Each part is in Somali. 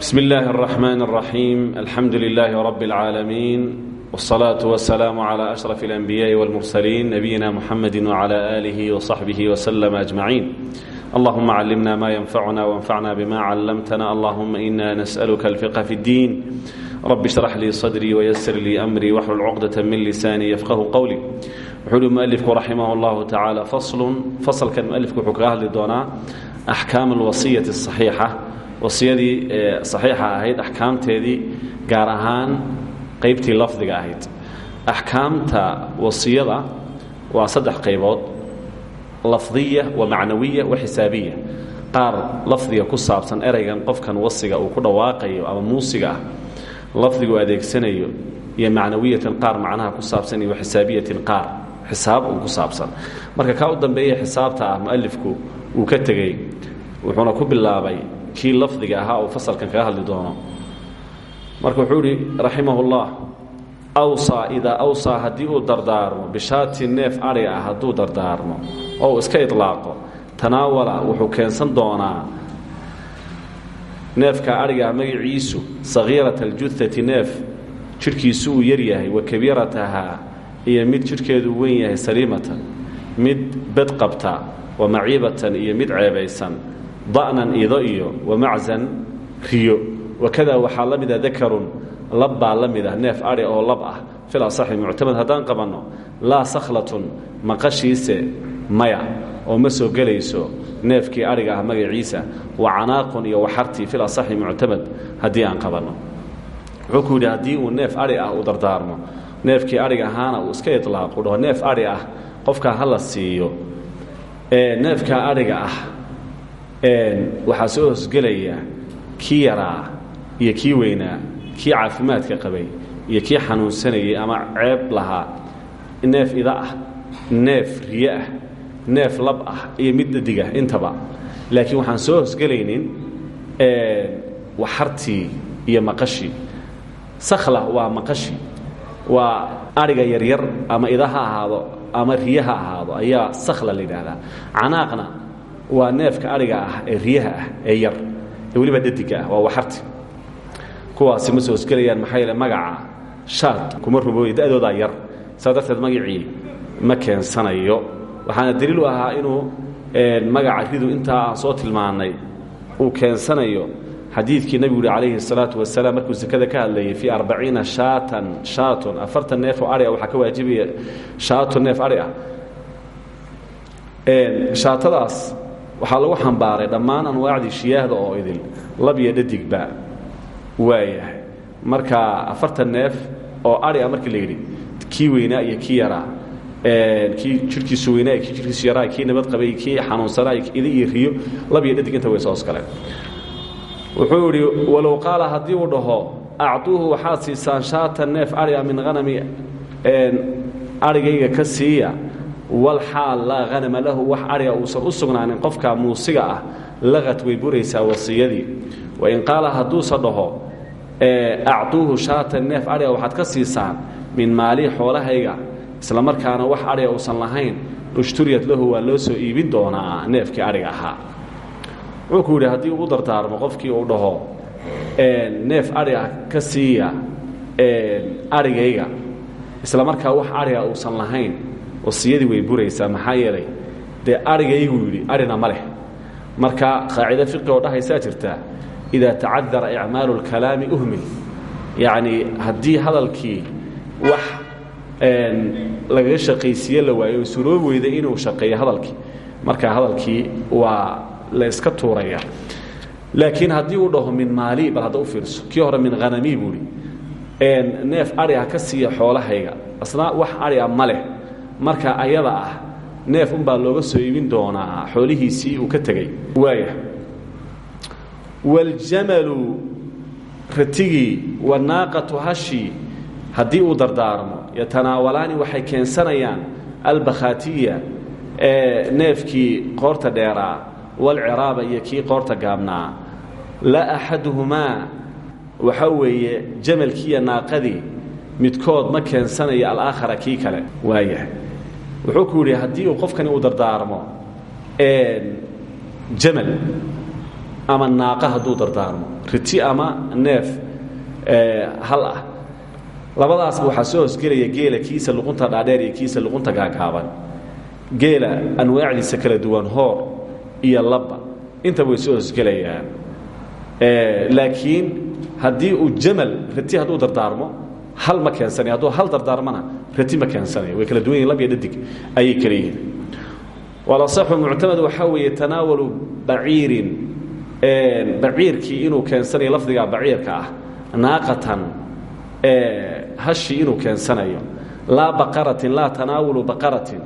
بسم الله الرحمن الرحيم الحمد لله رب العالمين والصلاة والسلام على أشرف الأنبياء والمرسلين نبينا محمد وعلى آله وصحبه وسلم أجمعين اللهم علمنا ما ينفعنا وانفعنا بما علمتنا اللهم إنا نسألك الفقه في الدين رب اشرح لي صدري ويسر لي أمري واحلل عقدة من لساني يفقه قولي وحول مؤلفك رحمه الله تعالى فصل فصل كان مؤلفك وحكاه لدونا أحكام الوصية الصحيحة wasiyadii saxiixa ahayd axkaamteedii gaar ahaan qaybtii lafdiga ahayd. Axkaamta wasiyada waa saddex qaybood. Lafdiya wa macnawiya wa xisaabiya qaar lafdiga ku saabsan ereygan qofkan wasiga uu ku dhawaaqayo ama muusiga ah lafdigu adeegsanayo iyo macnawiyatan qaar macnaha ku saabsan iyo xisaabiyatin qaar xisaab uu ku saabsan. Marka kaa u dambeeya xisaabta ah uu ka tegey wuxuuna ku bilaabay kii lafdiga ahaa uu fasalkan kaga hadli doono. Marka wuxuu idhi raximahullah awsaa idaa awsaa haddii uu dardaarmo bishaati neef adhi ah hadduu dardaarmo oo iska idlaaqo tanaawala wuxuu keensan doonaa neefka adhigaah magaciisu sakhiirata aljuhati neef jidhkiisu uu yaryahay wa kabiiratahaa iyo mid jidhkeedu weyn yahay saliimatan mid bed qabta wa maciibatan iyo mid ceebaysan da'nan ido iyo wamacsan riyo. Wakadaa waxaa la mida dakarun lab baa la mida neef adhi oo lab ah fil asaxi muctamad. Haddaan qabanno laa sakhlatun maqashiise maya oo ma soo gelayso neefkii adhiga ah magaciisa wa canaaqun iyo waxartii fil asaxi muctamad haddii aan qabanno. Wuxuu ku yidhi haddii uu neef adhi ah uu dardaarmo neefkii adhiga ahaana uu iska ah ah waxaa soo hosgelaya kii yaraa iyo kii weynaa kii caafimaadka qabay iyo kii xanuunsanayay ama ceeb lahaa. Neef ida ah neef riye ah neef lab ah iyo mid dadigah intaba. Laakiin waxaan soo hosgelaynin waxartii iyo maqashii sakhla waa maqashi. Waa adhiga yaryar ama ida ha ahaado ama riye ha ahaado ayaa sakhla la yidhaahdaa. Canaaqna waa neefka adhiga ah ee riyaha ah ee yar ee weliba dhadiga ah waa waxarti. Kuwaasi ma soo hosgelayaan maxaa yeele magaca shaad kuma rubooya da'doodaa yar. Saa darteed magacii ma keensanayo. Waxaana daliil u ahaa inuu magaca ridu intaa aan soo tilmaannay uu keensanayo. Xadiidkii nebigu yihi calayhi الsalaatu wasalaam markuu sekada ka hadlayay fii arbaciina shaatan shaatun. Afartan neef oo adhi ah waxaa ka waajibaya shaatun neef adhi ah. Shaatadaas waxaa lagu xambaaray dhammaan anwaacdii shiyaahda oo idil lab iyo dhadigba waayahay. Marka afartan neef oo adhi ah markii la yidhi kii weynaa iyo kii yaraa kii jidhkiisu weynaa kii jidhkiisu yaraa kii nabad qabay kii xanuunsanaa ida iyo riyo lab iyo dhadig inta way soo oskaleen wuxuu idhi walow qaala haddii uu dhaho acduuhu waxaad siisaan shaatan neef adhi ah min hanami adhigayga ka siiya walxaal laa hanama lahu wax adhiga uusan u sugnaanin qofka muusiga ah laqad way buraysaa wasiyadii. Wain qaala hadduuse dhaho acduuhu shaatan neef adhiga waxaad ka siisaan min maalii xoolahayga isla markaana wax adhiga uusan lahayn ushturiyad lahu waa loo soo iibin doonaa neefkii adhiga ahaa. Wuxuu ku yidhi haddii uu dardaarmo qofkii uu dhaho neef ah ka siiya adhigayga isla markaa wax adhiga uusan lahayn wasiyadii way buraysaa maxaa yeelay? Dee adhigayguu yidhi adhina ma marka qaacido fiqi oo dhahaysaa jirta idaa tacadara icmaalu اlkalaami uhmil yacnii haddii hadalkii wax lagaga shaqaysiiye la waayo oo suroobi weyda inuu shaqeeyo hadalkii. Marka hadalkii waa la iska tuuraya. Laakiin haddii uu dhaho min maali bal hadda fiirso. Kii hore min hanamii buu ihi neef adhi ah ka siiya xoolahayga. Asna wax adhi ah leh marka ayada ah neef unbaa looga soo iibin doonaa xoolihiisii uu ka tegey waaya waljamalu ratigii wanaaqatu hashii haddii uu dardaarmo yatanaawalaani waxay keensanayaan albakhaatiya ee neefkii qoorta dheeraa walciraaba iyo kii qoorta gaabnaa. La axaduhumaa waxaa weeye jamalkiiyo naaqadii midkood ma keensanayo alaakhara kii kale. Waayahay wuxuu ku yidhi haddii uu qofkani uu dardaarmo jamal ama naaqa hadduu dardaarmo riti ama neef hal ah labadaasba waxaa soo hosgelaya geela luqunta dhaadheer iyo kiisa luqunta gaagaaban. Geela anwaacdiisa kala duwan hoor iyo labba intaba way soo hosgelayaan. Laakiin haddii uu jamal rati hadduu dardaarmo hal ma keensanay hadduu hal dardaarmana rati ma keensanayo way kala duwan yihiin lab iyo dhadig ayay kala yihiin. Walasaxu muctamad waxaa weeye tanaawalu baciirin baciirkii inuu keensanayo lafdiga baciirka ah naaqatan hashii inuu keensanayo. Laa baqaratin laa tanaawulu baqaratin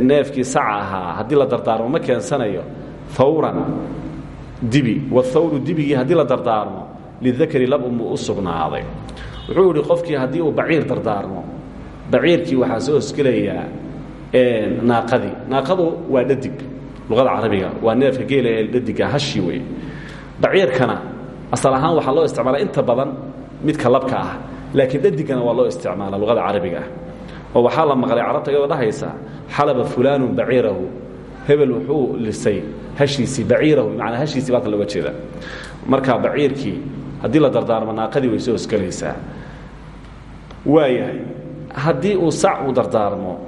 neefkii saca ahaa haddii la dardaarmo ma keensanayo. Fawran dibi wathawru dibigii haddii la dardaarmo lidakari lab unbuu u sugnaaday. Wuxuu idhi qofkii haddii uu baciir dardaarmo baciirkii waxaa soo hosgelayaa naaqadii. Naaqadu waa dhadig. Luqada carabiga waa neefka geela ee dhadiga hashi wey baciirkana asal ahaan waxaa loo isticmaala inta badan midka labka ah laakiin dhadigana waa loo isticmaala luqada carabiga ah. Oo waxaa la maqlay carabta iyadoo dhahaysa xalaba fulaanu baciirahu. Hebel wuxuu lisay hashiisii baciirahu. Manaa hashiisii baa kan looga jeeda. Marka baciirkii haddii la dardaarmo naaqadii way soo hosgelaysaa waayahay haddii uu sac uu dardaarmo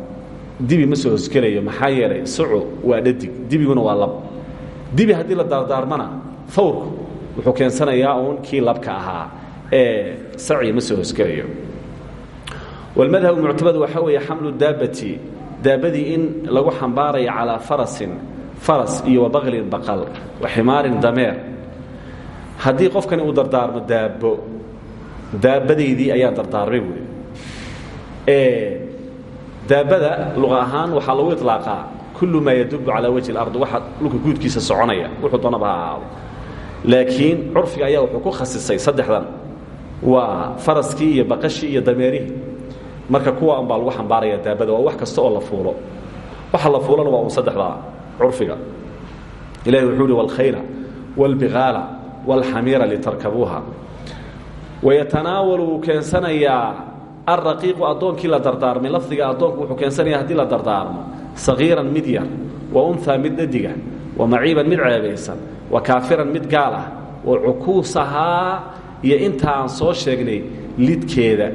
dibi ma soo hosgelayo maxaa yeelay sacu waa dhadig dibiguna waa lab. Dibi haddii la dardaarmana fawrku wuxuu keensanayaa uun kii labka ahaa ee saci ma soo hosgelayo walmadhabu muctamad waxaa weeye xamlu daabati daabadii in lagu xambaarayo calaa farasin faras iyo wabaqlin baqal wa ximaarin dameer. Haddii qofkani uu dardaarmo daabo daabadaydii ayaan dardaarmay buui daabada luqa ahaan waxaa lagu iطlaaqaa kullu maa yadubu calaa wajhi اlard waxa dhulka guudkiisa soconaya wuxuu doonaba ha ahaado laakiin curfiga ayaa wuxuu ku khasisay saddexdan waa faraskii iyo baqashii iyo dameerihii marka kuwa un baa lagu xambaaraya daabada waa wax kasta oo la fuulo waxa la fuulana waa un saddexdaa curfiga ilahi wuxuu uhi wاlkhayla wاlbigaala wاlxamiira litarkabuuha wayatanaawalu wuu keensanayaa alraqiiqu addoonkii la dardaarmay lafdiga addoonku wuxuu keensanaya haddii la dardaarmo sagiiran mid yar wa unhaa mid dhadiga wa maciiban mid ceebaysan wa kaafiran mid gaal ah wa cukuusahaa iyo intaaan soo sheegnay lidkeeda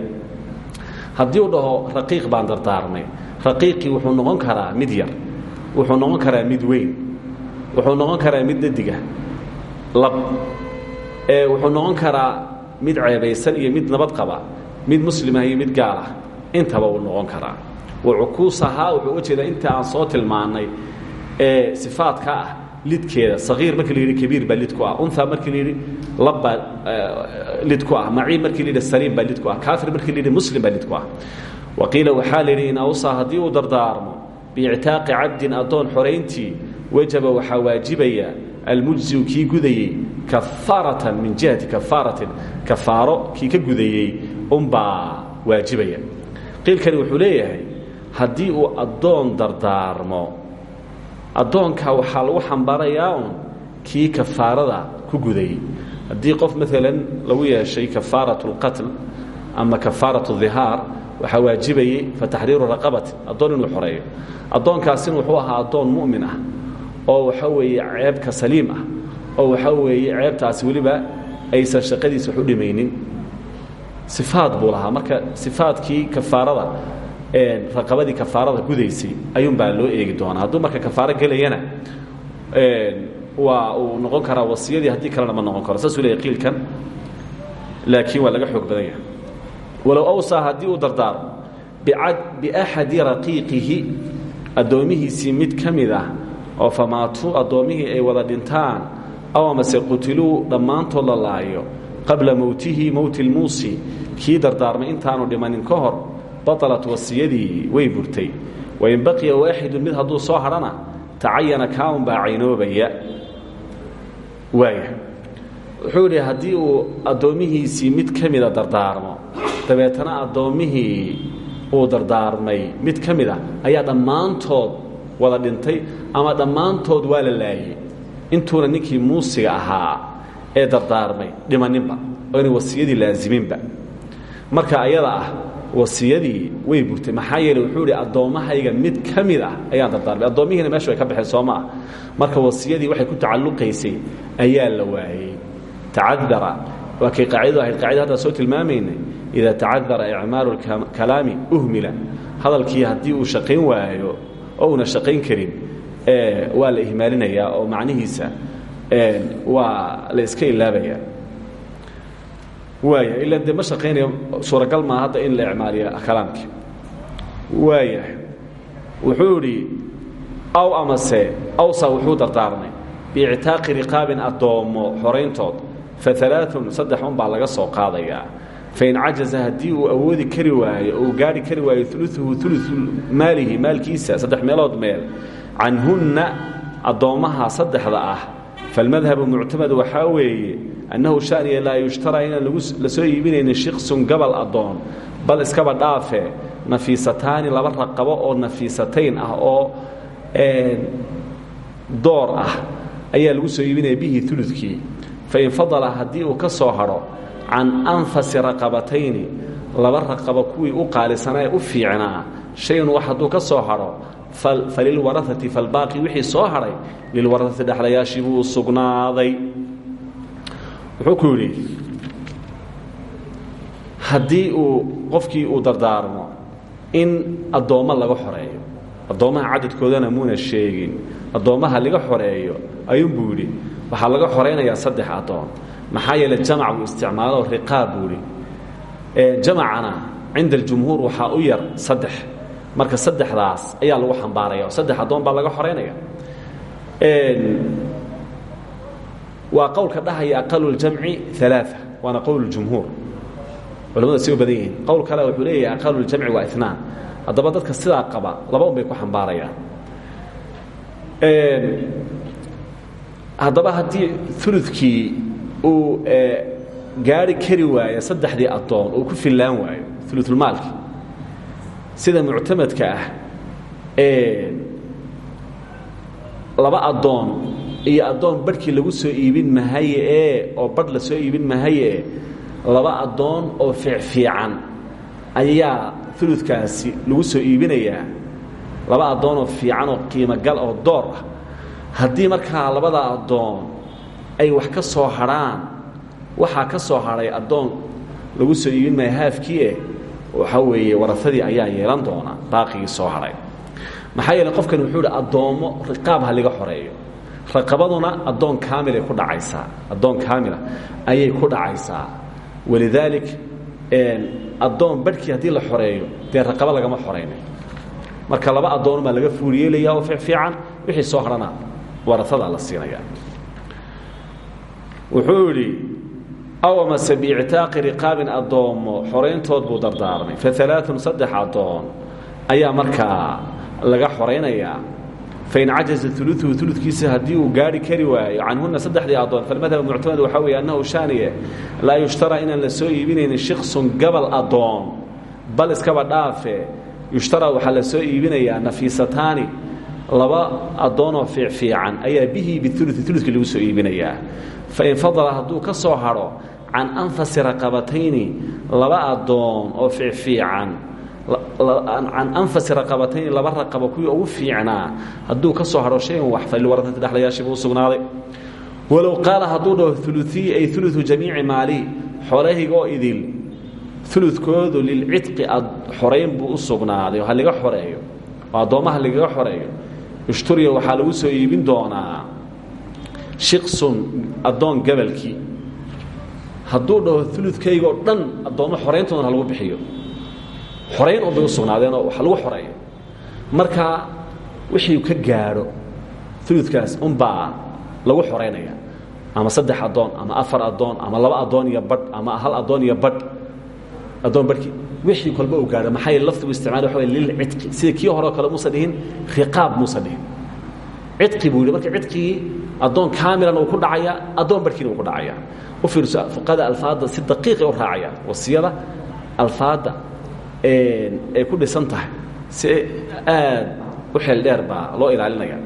haddii uu dhaho raqiiq baan dardaarmay raqiiqii wuxuu noqon karaa mid yar wuxuu noqon karaa mid weyn wuxuu noqon karaa mid dhadiga lab wuxuu noqon karaa mid ceebaysan iyo mid nabad qaba mid muslimah iyo mid gaal ah intaba wuu noqon karaa. Wa cukuusahaa wuxuu uga jeedaa inta aan soo tilmaannay ee sifaadka ah lidkeeda. Sagiir markii la yidhi kabiir baa lid ku ah. Unha markii la yidhi lab baa lid ku ah. Maciib markii la yidhi saliim baa lid ku ah. Kaafir markii la yidhi muslim baa lid ku ah. Wa qiila waxaa la yidhi in awsaa haddii uu dardaarmo biictaaqi cabdin addoon xorayntii wajaba waxaa waajibaya almujziu kii gudayey kafaaratan min jihati kafaaratin. Kafaaro kii ka gudayey unbaa waajibaya qiilkani wuxuu leeyahay haddii uu addoon dardaarmo addoonka waxaa lagu xambaarayaa kii kafaarada ku gudayey haddii qof maalan lagu yeeshay kafaaratu اlqatl ama kafaaratu dhihaar waxaa waajibayey fataxriiru raqabatin addoon inuu xoreeyo. Addoonkaasina wuxuu ahaa addoon mu'min ah oo waxa weeye ceebka saliim ah oo waxaa weeye ceebtaasi weliba aysan shaqadiisa wax u dhimaynin sifaad buu lahaa. Marka sifaadkii kafaarada raqabadii kafaarada gudaysay ayuunbaa loo eegi doonaa. Hadduu marka kafaaro gelayana waa uu noqon karaa wasiyadii haddii kalena ma noqon karo. Saasuu leeyahy qiilkan laakiin waa laga xoog badan yahay. Walow awsaa haddii uu dardaarmo biaxadi raqiiqihi addoomihiisii mid ka mid ah oo famaatuu addoommihii ay wada dhintaan aw amase qutiluu dhammaantood la laayo qabla mowtihi mowti lmuusi kii dardaarmay intaanu dhimanin ka hor batalat wasiyadii way burtay. Wain baqiya waaxidun mid hadduu soo hadhana tacayana kaaun baa caynoobaya. Waaya wuxuu idhi haddii uu addoommihiisii mid ka mida dardaarmo dabeetana addoommihii uu dardaarmay mid ka mid a ayaa dhammaantood wada dhintay ama dhammaantood waa la laayey intuuna ninkii muusiga ahaa ee dardaarmay dhimaninba oo inay wasiyadii laasiminba marka ayada ah wasiyadii way burtay maxaa yeeley wuxuu ihi addoommahayga mid ka mid ah ayaan dardaarmay. Addoommihiina meeshu ay ka baxeen soo ma marka wasiyadii waxay ku tacalluqaysay ayaa la waayey tacadara waa kay qaacidadu ahayd. Soo tilmaamaynay idaa tacadara icmaalu kalaami uhmila. Hadalkii haddii uu shaqayn waayo oo una shaqayn karin waa la ihmaalinayaa oo macnihiisa waa la iska ilaabaya waaya ila dee ma shaqaynayo suuragal maa hadda in la icmaaliya kalaamkii. Waaya wuxuu aw amase awsa wuxuu dardaarmay. Biictaaqi riqaabin addoommo xorayntood fa alaaun saddex un laga soo qaadayaa fain cajaza haddii uu awoodi kari waayo uu gaari kari waayo uluuhu ulu maalihi maalkiisa saddex meelood meel canhunna addoommaha saddexda ah falmadhabu muctamad waxaa weeye annahu shaniya laa yushtaraa inaan la soo iibinaynin shiksun gabal addoon bal iskaba dhaafe nafiisataani laba raqabo oo nafiisatayn ah oo door ah ayaa lagu soo iibinaya bihi ulukii fain fadala haddii uu ka soo hadho can anfasi raqabatayni laba raqabo kuwii u qaalisanaa ee u fiicnaa shayun wax hadduu ka soo hadho falilwaraati falbaaqi wixii soo hadhay lilwaraati dhexlayaashii buu sugnaaday. Wuxuu ku yidhi haddii uu qofkii uu dardaarmo in addoommo laga xoreeyo addoommaha cadadkoodana muuna sheegin addoommaha laga xoreeyo ayuunbuu yidhi waxaa laga xoraynayaa saddex addoon. Maxaa yeele jamac buu isticmaalo riqaab buu idhi jamacana cinda aljumhuur waxaa u yar saddex marka saddexdaas ayaa lagu xambaaraya oo saddex addoon baa laga xoraynaya waa qowlka dhahaya aqalu ljamci alaa waana qowl jumhuur. Culamada si u badan yihiin. Qowl kale wuxuu leeyahay aqalu ljamci waa inaan haddaba dadka sidaa qaba laba un bay ku xambaarayaan. Haddaba haddii ulukii uu gaari kari waayo saddexdii addoon uu ku fillaan waayo ululmaalki sida muctamadka ah laba addoon iyo addoon barhkii lagu soo iibin mahaye ee oo barh la soo iibin mahaye laba addoon oo fiicfiican ayaa uludkaasi lagu soo iibinayaa laba addoon oo fiican oo qiimogal oo door ah. Haddii markaa labada addoon ay wax ka soo hadhaan waxaa ka soo hadhay addoon lagu soo iibin maayo haafkii eh waxaa weeye warafadii ayaa yeelan doona baaqigii soo hadhay maxaa yeele qofkani wuxuu idhi addoommo riqaab ha liga xoreeyo. Raqabaduna addoon kaamilay ku dhacaysaa addoon kaamila ayay ku dhacaysaa. Walidaalik addoon barhkii haddii la xoreeyo dee raqabo lagama xoraynay marka laba addoonmaa laga fuuriyeelaya oo fiican wixii soo hadhana waratada la siinaya wuxuu idhi awamase biictaaqi riqaabin addoommo xorayntood buu dardaarmay fa alaaun saddex addoon ayaa markaa laga xoraynayaa fain cajaza uluuhu uludkiisa haddii uu gaari kari waayo canhuna saddexdii addoon falmadhab muctamad waxaa weeye annahu shaaniye laa yushtaraa inaan la soo iibinaynin shiksun gabal addoon bal iskaba dhaafe yushtaraa waxaa la soo iibinayaa nafiisataani laba addoonoo fiicfiican ayaa bihi biului uludkii lagu soo iibinayaa fain fadala hadduu ka soo hadho can anfasi raqabatayni laba addoon oo fiicfiican can anfasi raqabatayni laba raqabo kuwii ugu fiicnaa hadduu ka soo hadho shayan wax falilwaratati dhexlayaashii buu sugnaaday. Walow qaala hadduu dhaho uluii ay uluثu jamiici maali xoolahaygoo idil uludkoodu lilcidqi xorayn buu u sugnaaday oo ha liga xoreeyo oo addoommaha ligaga xoreeyo. Ishturiya waxaa lagu soo iibin doonaa shiksun addoon gabalkii hadduu dhaho uludkaygoo dhan addoommo xorayntoodana ha lagu bixiyo. Xorayn un bay u sugnaadeenoo wax lagu xoreeyo. Marka wixii ka gaadho uludkaas unbaa lagu xoraynaya ama saddex addoon ama afar addoon ama laba addoon iyo badh ama hal addoon iyo badh. Addoon badhkii wixii kolba uu gaadho maxaa yeele lafdigu isticmaal waxa wey lilcidqi sida kii horeo kale muusa dhihin riqaab muusa dhihin. Cidqi buu yidhi marka cidqigii addoon kaamilan uu ku dhacaya addoon barhkiina uu ku dhacaya. U fiirso fuqada alfaadda si daqiiqay u raacayaan wasiyada alfaadda ay ku dhisan tahay si aad u xeel dheer baa loo ilaalinaya.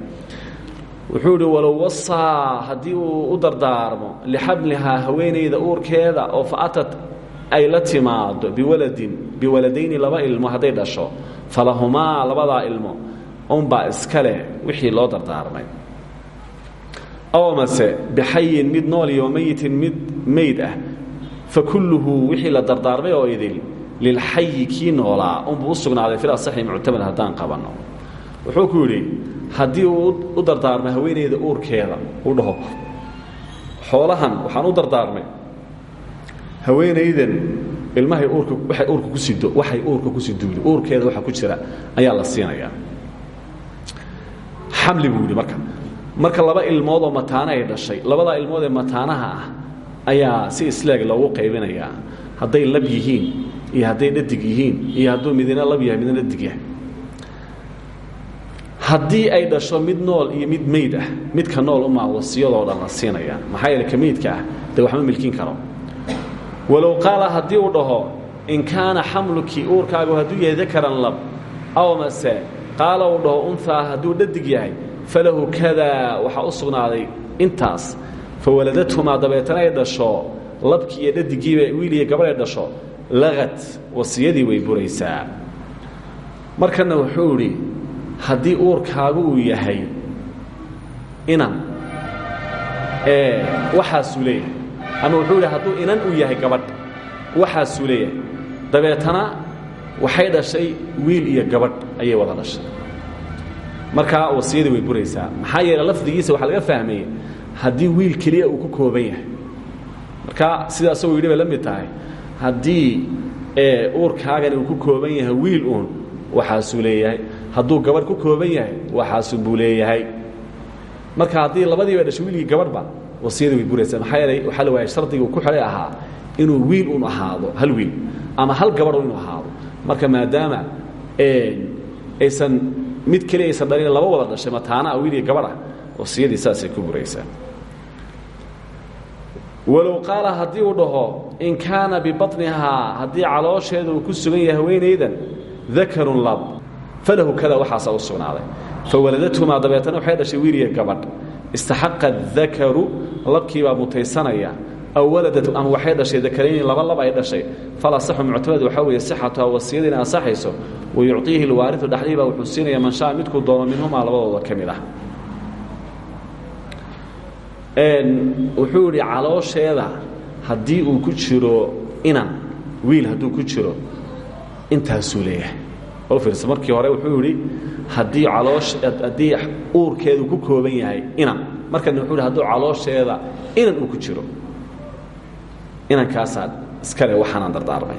Wuxuu idhi walow wasaa haddii uu u dardaarmo lixamlihaa haweenayda uurkeeda oo fa atat ay la timaado biwaladin biwaladayni laba ilmo hadday dhasho falahumaa labadaa ilmo unbaa iska leh wixii loo dardaarmay mase bixayin mid nool iyo mayitin mid mayd ah. Fa kulluhu wixii la dardaarmay oo idil lilxayi kii noolaa. Unbuu u sugnaaday fil asaxi muctamad haddaan qabanno wuxuu ku yidhi haddii uu u dardaarmay haweenayda uurkeeda uu dhaho xoolahan waxaan u dardaarmay. Haweenaydan ilmahay uurka waxay uurka ku sido waxay uurka ku siduuli uurkeeda waxa ku jira ayaa la siinayaa. Xamli buu yidhi marka marka laba ilmood oo mataano ay dhashay labadaa ilmood ee mataanaha ah ayaa si islaag loogu qaybinayaa. Hadday lab yihiin iyo hadday dhadig yihiin iyo hadduu midina lab yahay midna dhadig yahay. Haddii ay dhasho mid nool iyo mid mayd ah midka nool umaa wasiyadoo dhan la siinayaa. Maxaa yeele ka maydka ah dee waxma milkin karo. Walow qaala haddii uu dhaho in kaana xamluki uurkaagu hadduu yahay dakaran lab aw mase qaala uu dhaho unhaa hadduu dhadig yahay falahu kadaa waxaa u sugnaaday intaas. Fawaladadhumaa dabeetana ay dhasho labkii iyo dhadigiiba wiil iyo gabadh ay dhasho laqad wasiyadii way buraysaa. Markana wuxuu idhi haddii uurkaagu uu yahay inan waxaasuu leeyahay ama wuxuu idhi hadduu inan uu yahay gabadh waxaasuu leeyahay. Dabeetana waxay dhashay wiil iyo gabadh ayay wada dhashay markaa wasiyadii way buraysaa. Maxaa yeele lafdigiisa waxaa laga fahmayey haddii wiil keliya uu ku kooban yahay. Marka sida asagoo yidhi la mid tahay haddii uurkaagani uu ku kooban yahay wiil uun waxaasuu leeyahay. Hadduu gabadh ku kooban yahay waxaasu buu marka haddii labadiiba dhashay wiilgii gabadhba wasiyadii way buraysaa. Maxaa yeelay waxaa la waayay shardigii uu ku xidhay ahaa inuu wiil un ahaado hal wiil ama hal gabadh inuu ahaado. Marka maadaama aysan mid keliya aysan dhalin laba wada dhashay mataana wiil iyo gabadh ah wasiyadii saasay ku buraysaa walow qaala haddii uu dhaho in kaana bibaطnihaa haddii caloosheeda uu ku sugan yahay haweenaydan dakarun lab. Falahu kada waxaasa u sugnaaday. Fawaladadhumaa dabeetana waxay dhashay wiil iyo gabadh istaxaqa dakaru labkiibaa mutaysanaya aw waladat ama waxay dhashay dakarayni laba lab ay dhashay. Falasaxu muctamad waxaa weeye sixatuha wasiyada inay asaxayso wayucطiihi اlwaariu dhexdii baa wuxuu siinaya man shaa midkuu doono minhumaa labadooda ka mid ah. Wuxuu idhi caloosheeda haddii uu ku jiro inan wiil hadduu ku jiro intaasuu leeyahay. O fiirsa markii hore wuxuu idhi haddii aloosh haddii uurkeedu ku kooban yahay inan markana wuxuu ihi hadduu caloosheeda inan uu ku jiro inankaasaa iskale waxaanaan dardaarmay.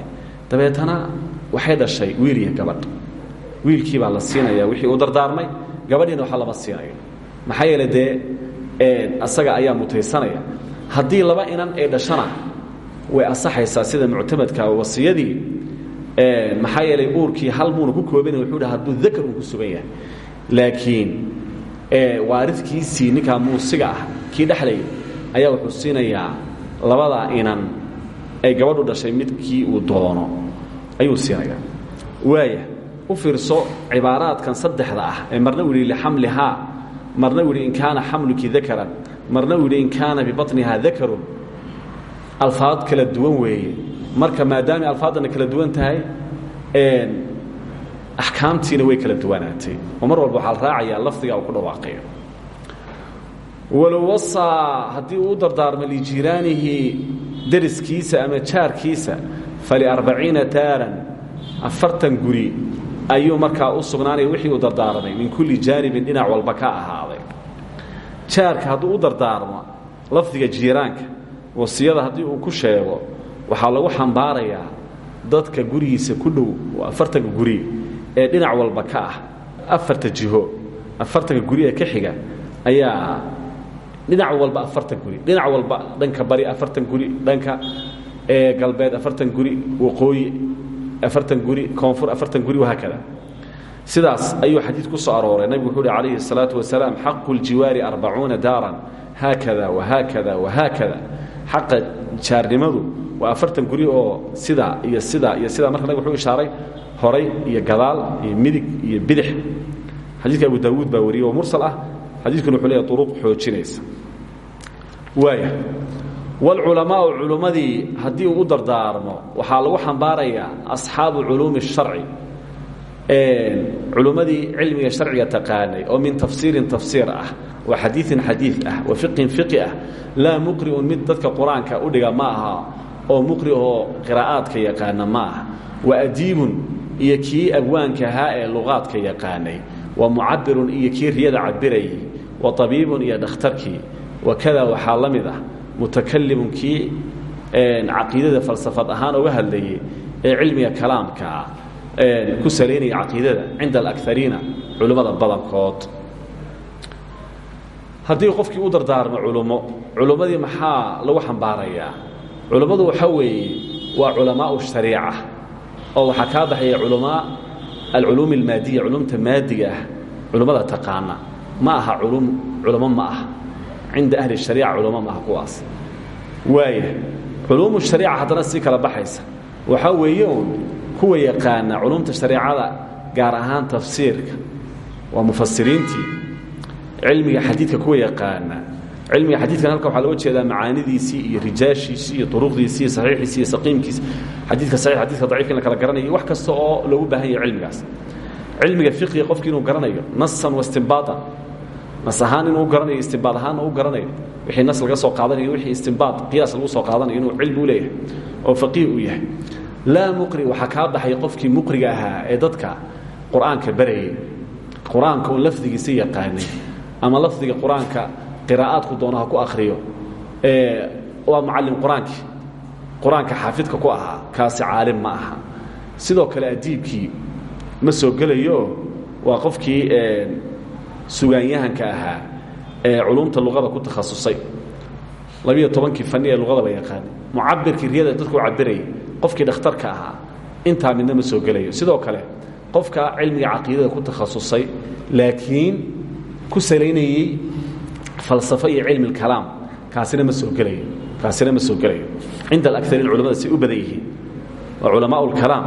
Dabeetana waxay dhashay wiil iyo gabadh. Wiilkii baa la siinaya wixii uu dardaarmay gabadhiina waxba lama siinayo. Maxaa yeele dee asaga ayaa mutaysanaya. Haddii laba inan ay dhashana way asaxaysaa sida muctamadka wasiyadii maxaa yeelay uurkii hal ku koobana wuxuu hi hadduu dakar ku sugan yahay. Laakiin waaridkiisii ninkaa muusiga ah kii dhexlaya ayaa wuxuu siinayaa labadaa inan ay gabadhu dhashay midkii uu doono ayuu siinayaa. Waaya u fiirso cibaaraadkan saddexda ah ee marna u yihi lixamlihaa marna u yidhi in kaana xamluki dakaran marna uu yidhi in kaana bibaطnihaa dakarun alfaad kala duwan weeye. Marka maadaamay alfaaddana kala duwan tahay axkaamtiina way kala duwanaatay. Oo mar walba waxaa la raacayaa lafdiga uu ku dhawaaqayo walow wasaa haddii uu u dardaarmo lijiiraanihi deriskiisa ama jaarkiisa faliarbaciina daaran afartan guri ayuu markaa u wixii uu dardaarmay min kulli jaanibin dhinac walba ka ahaaday. Jaarka hadduu u dardaarmo lafdiga jiiraanka wasiyada haddii uu ku sheego waxaa lagu xambaarayaa dadka gurigiisa ku dhow oo afartanka guri ee dhinac walba ka ah afarta jiho afartanka guri ee ka xiga ayaa dhinac walba afartan guri dhinac walba dhanka bari afartan guri dhanka galbeed afartan guri waqooyi afartan guri koonfur afartan guri wahaakada sidaas ayuu xadiid ku soo arooray nabigu wuxuu uhi calayhi الsalaaةu wasalaam xaqu اljiwaari arbacuuna daaran haakada wahaakada wahaakada xaqa jaarnimadu waa afartan guri oo sidaa iyo sidaa iyo sidaa marka nabig wuxuu ishaaray horay iyo gadaal iyo midig iyo bidix xadiidka abu daawuud baa wariyey oo mursal ah xadiidkuna wuxuu leeyahy uruq xoojinaysa waaya wاlculamaau culummadii haddii uu u dardaarmo waxaa lagu xambaarayaa asxaabu culuumi الsharci culummadii cilmiga sharciga taqaanay oo min tafsiirin tafsiir ah wa xadiiin xadiid ah wa fiqhin fiqi ah laa muqri'un mid dadka qur-aanka u dhiga ma aha oo muqri oo qiraa'aadka yaqaana ma aha wa adiibun iyo kii abwaanka ahaa ee luqaadka yaqaanay wa mucabirun iyo kii riyada cabirayay wa abiibun iyo dhakhtarkii. Wakada waxaa la mid ah mutakalimun kii caqiidada falsafad ahaan uga hadlayay ee cilmiga kalaamkaa ku salaynaya caqiidada cinda alakariina culimmada badankood. Haddii qofkii u dardaarmo culummo culummadii maxaa lagu xambaarayaa? Culummadu waxaa weeye waa culamaau shariica oo waxaa kaa baxaya culamaa alculuum almaadiya culumta maadiga ah culummada taqaana ma aha culamo ma aha cinda ahli shariica culamo ma aha kuwaas. Waaya culuumu shariica haddana sii kala baxaysa. Waxaa weeye uun kuwa yaqaana culumta shareecada gaar ahaan tafsiirka waa mufasiriintii cilmiga xadiidka kuwa yaqaana cilmiga xadiidkan halka waxaa looga jeedaa macaanidiisii iyo rijaashiisii iyo duruqdiisii iyo saxiixiisii iyo saqiimkiisa xadiidka saxiix xadidka daciifka in la kala garanayo wax kasta oo loogu baahan yahay cilmigaas. Cilmiga fiqiga qofki inuu garanayo nasan wastimbaatan nas ahaan inuu garanayo istimbaad ahaanna u garanayo wixii nas laga soo qaadanayo wixii istimbaad qiyaas lagu soo qaadanayo inuu cilmi u leeyahay oo faqiih u yahay. Laa muqri waxaa kaa baxay qofkii muqriga ahaa ee dadka qur'aanka barayay qur'aanka un lafdigiisa yaqaanay ama lafdiga qur'aanka qiraa'aadku doono ha ku akhriyo waa mucallim qur'aankii qur'aanka xaafidka ku ahaa kaasi caalim ma aha. Sidoo kale adiibkii ma soo gelayo waa qofkii sugaanyahanka ahaa ee culumta luqada ku takhasusay. Labiyo tobankii fani ee luqadaba yaqaanay. Mucabirkii riyada dadku cabirayay qofkii dhakhtarka ahaa intaa midna ma soo gelayo. Sidoo kale qofka cilmiga caqiidada ku takhasusay laakiin ku salaynayey falsafo iyo cilmi اkalaam kaasina ma soo gelayo. Kaasina ma soo gelayo. Cinda alakariin culamada say u badan yihiin. Waa culamaa اlkalaam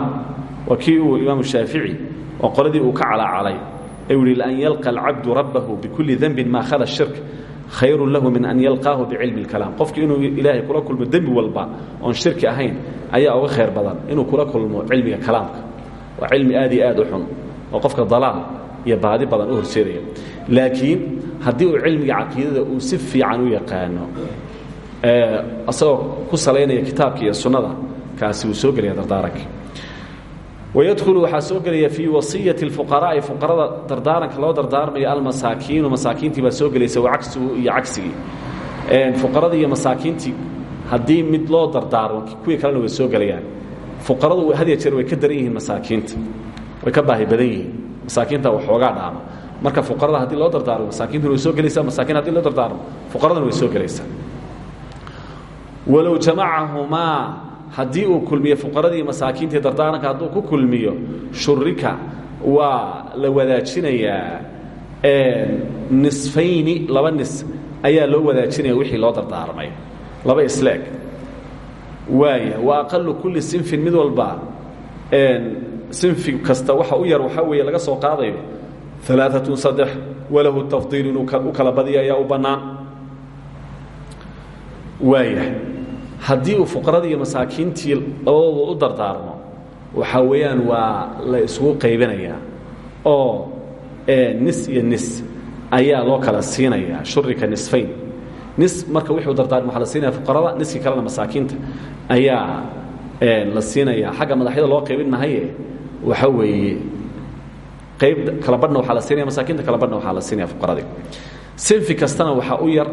waa kii uu imaamu shaafici oo qoladii uu ka calaacalay ee u yihi lan yalqa alcabdu rabbahu bikulli denbin ma khala shirk. Khayru lahu min an yalqaahu bicilmi اlkalaam qofki inuu ilaahay kula kulmo dembi walba oon shirki ahayn ayaa uga khayr badan inuu kula kulmo cilmiga kalaamka. Waa cilmi aad iyo aad qofka dalaal iyo baadi badan u horseedaya. Laakiin haddii uu cilmiga uu si fiican u yaqaano asagoo ku salaynaya kitaabka iyo sunnada kaasi wuu soo gelaya dardaaranka wayadkhulu waxaa soo gelaya fii wasiyati اlfuqaraa'i fuqarada dardaaranka loo dardaarmayo almasaakiinu masaakiintii baa soo gelaysa wacagsuhu iyo cagsigii fuqaradii iyo masaakiintii haddii mid loo dardaarmo kuwii kalena way soo gelayaan fuqaradu had ya jeer way ka daran yihiin masaakiinta way ka baahi badan yihiin masaakiinta waxoogaa dhaama marka fuqarada haddii loo dardaarmo masaakiintuna way soo gelaysaa masaakiin haddii loo dardaarmo fuqaraduna way soo gelaysaa walow jamacahumaa haddii uu kulmiyo fuqaradii masaakiintii dardaaranka hadduu ku kulmiyo shurika waa la wadaajinayaa nisfayni laba nis ayaa loo wadaajinaya wixii loo dardaarmay laba isleeg. Waaya wa aqalu kulli sinfin mid walba sinfi kasta waxa u yar waxaa weeye laga soo qaadayo. Alaaatun saddex walahu tafdiil inuu u kala badiyo haddii uu fuqaradii iyo masaakiintii labadooda u dardaarmo waxaa weeyaan waa la isugu qaybinayaa oo nis iyo nis ayaa loo kala siinayaa shurika nisfayn. Nis marka wixuu dardaarmo waxaa la siinaya fuqarada niskii kalena masaakiinta ayaa la siinaya xagga madaxyada loo qaybin mahaye waxa weeye qayb kala badhna waxaa la siinaya masaakiinta kala badhna waxaa la siinaya fuqaradii. Sinfi kastana waxaa u yar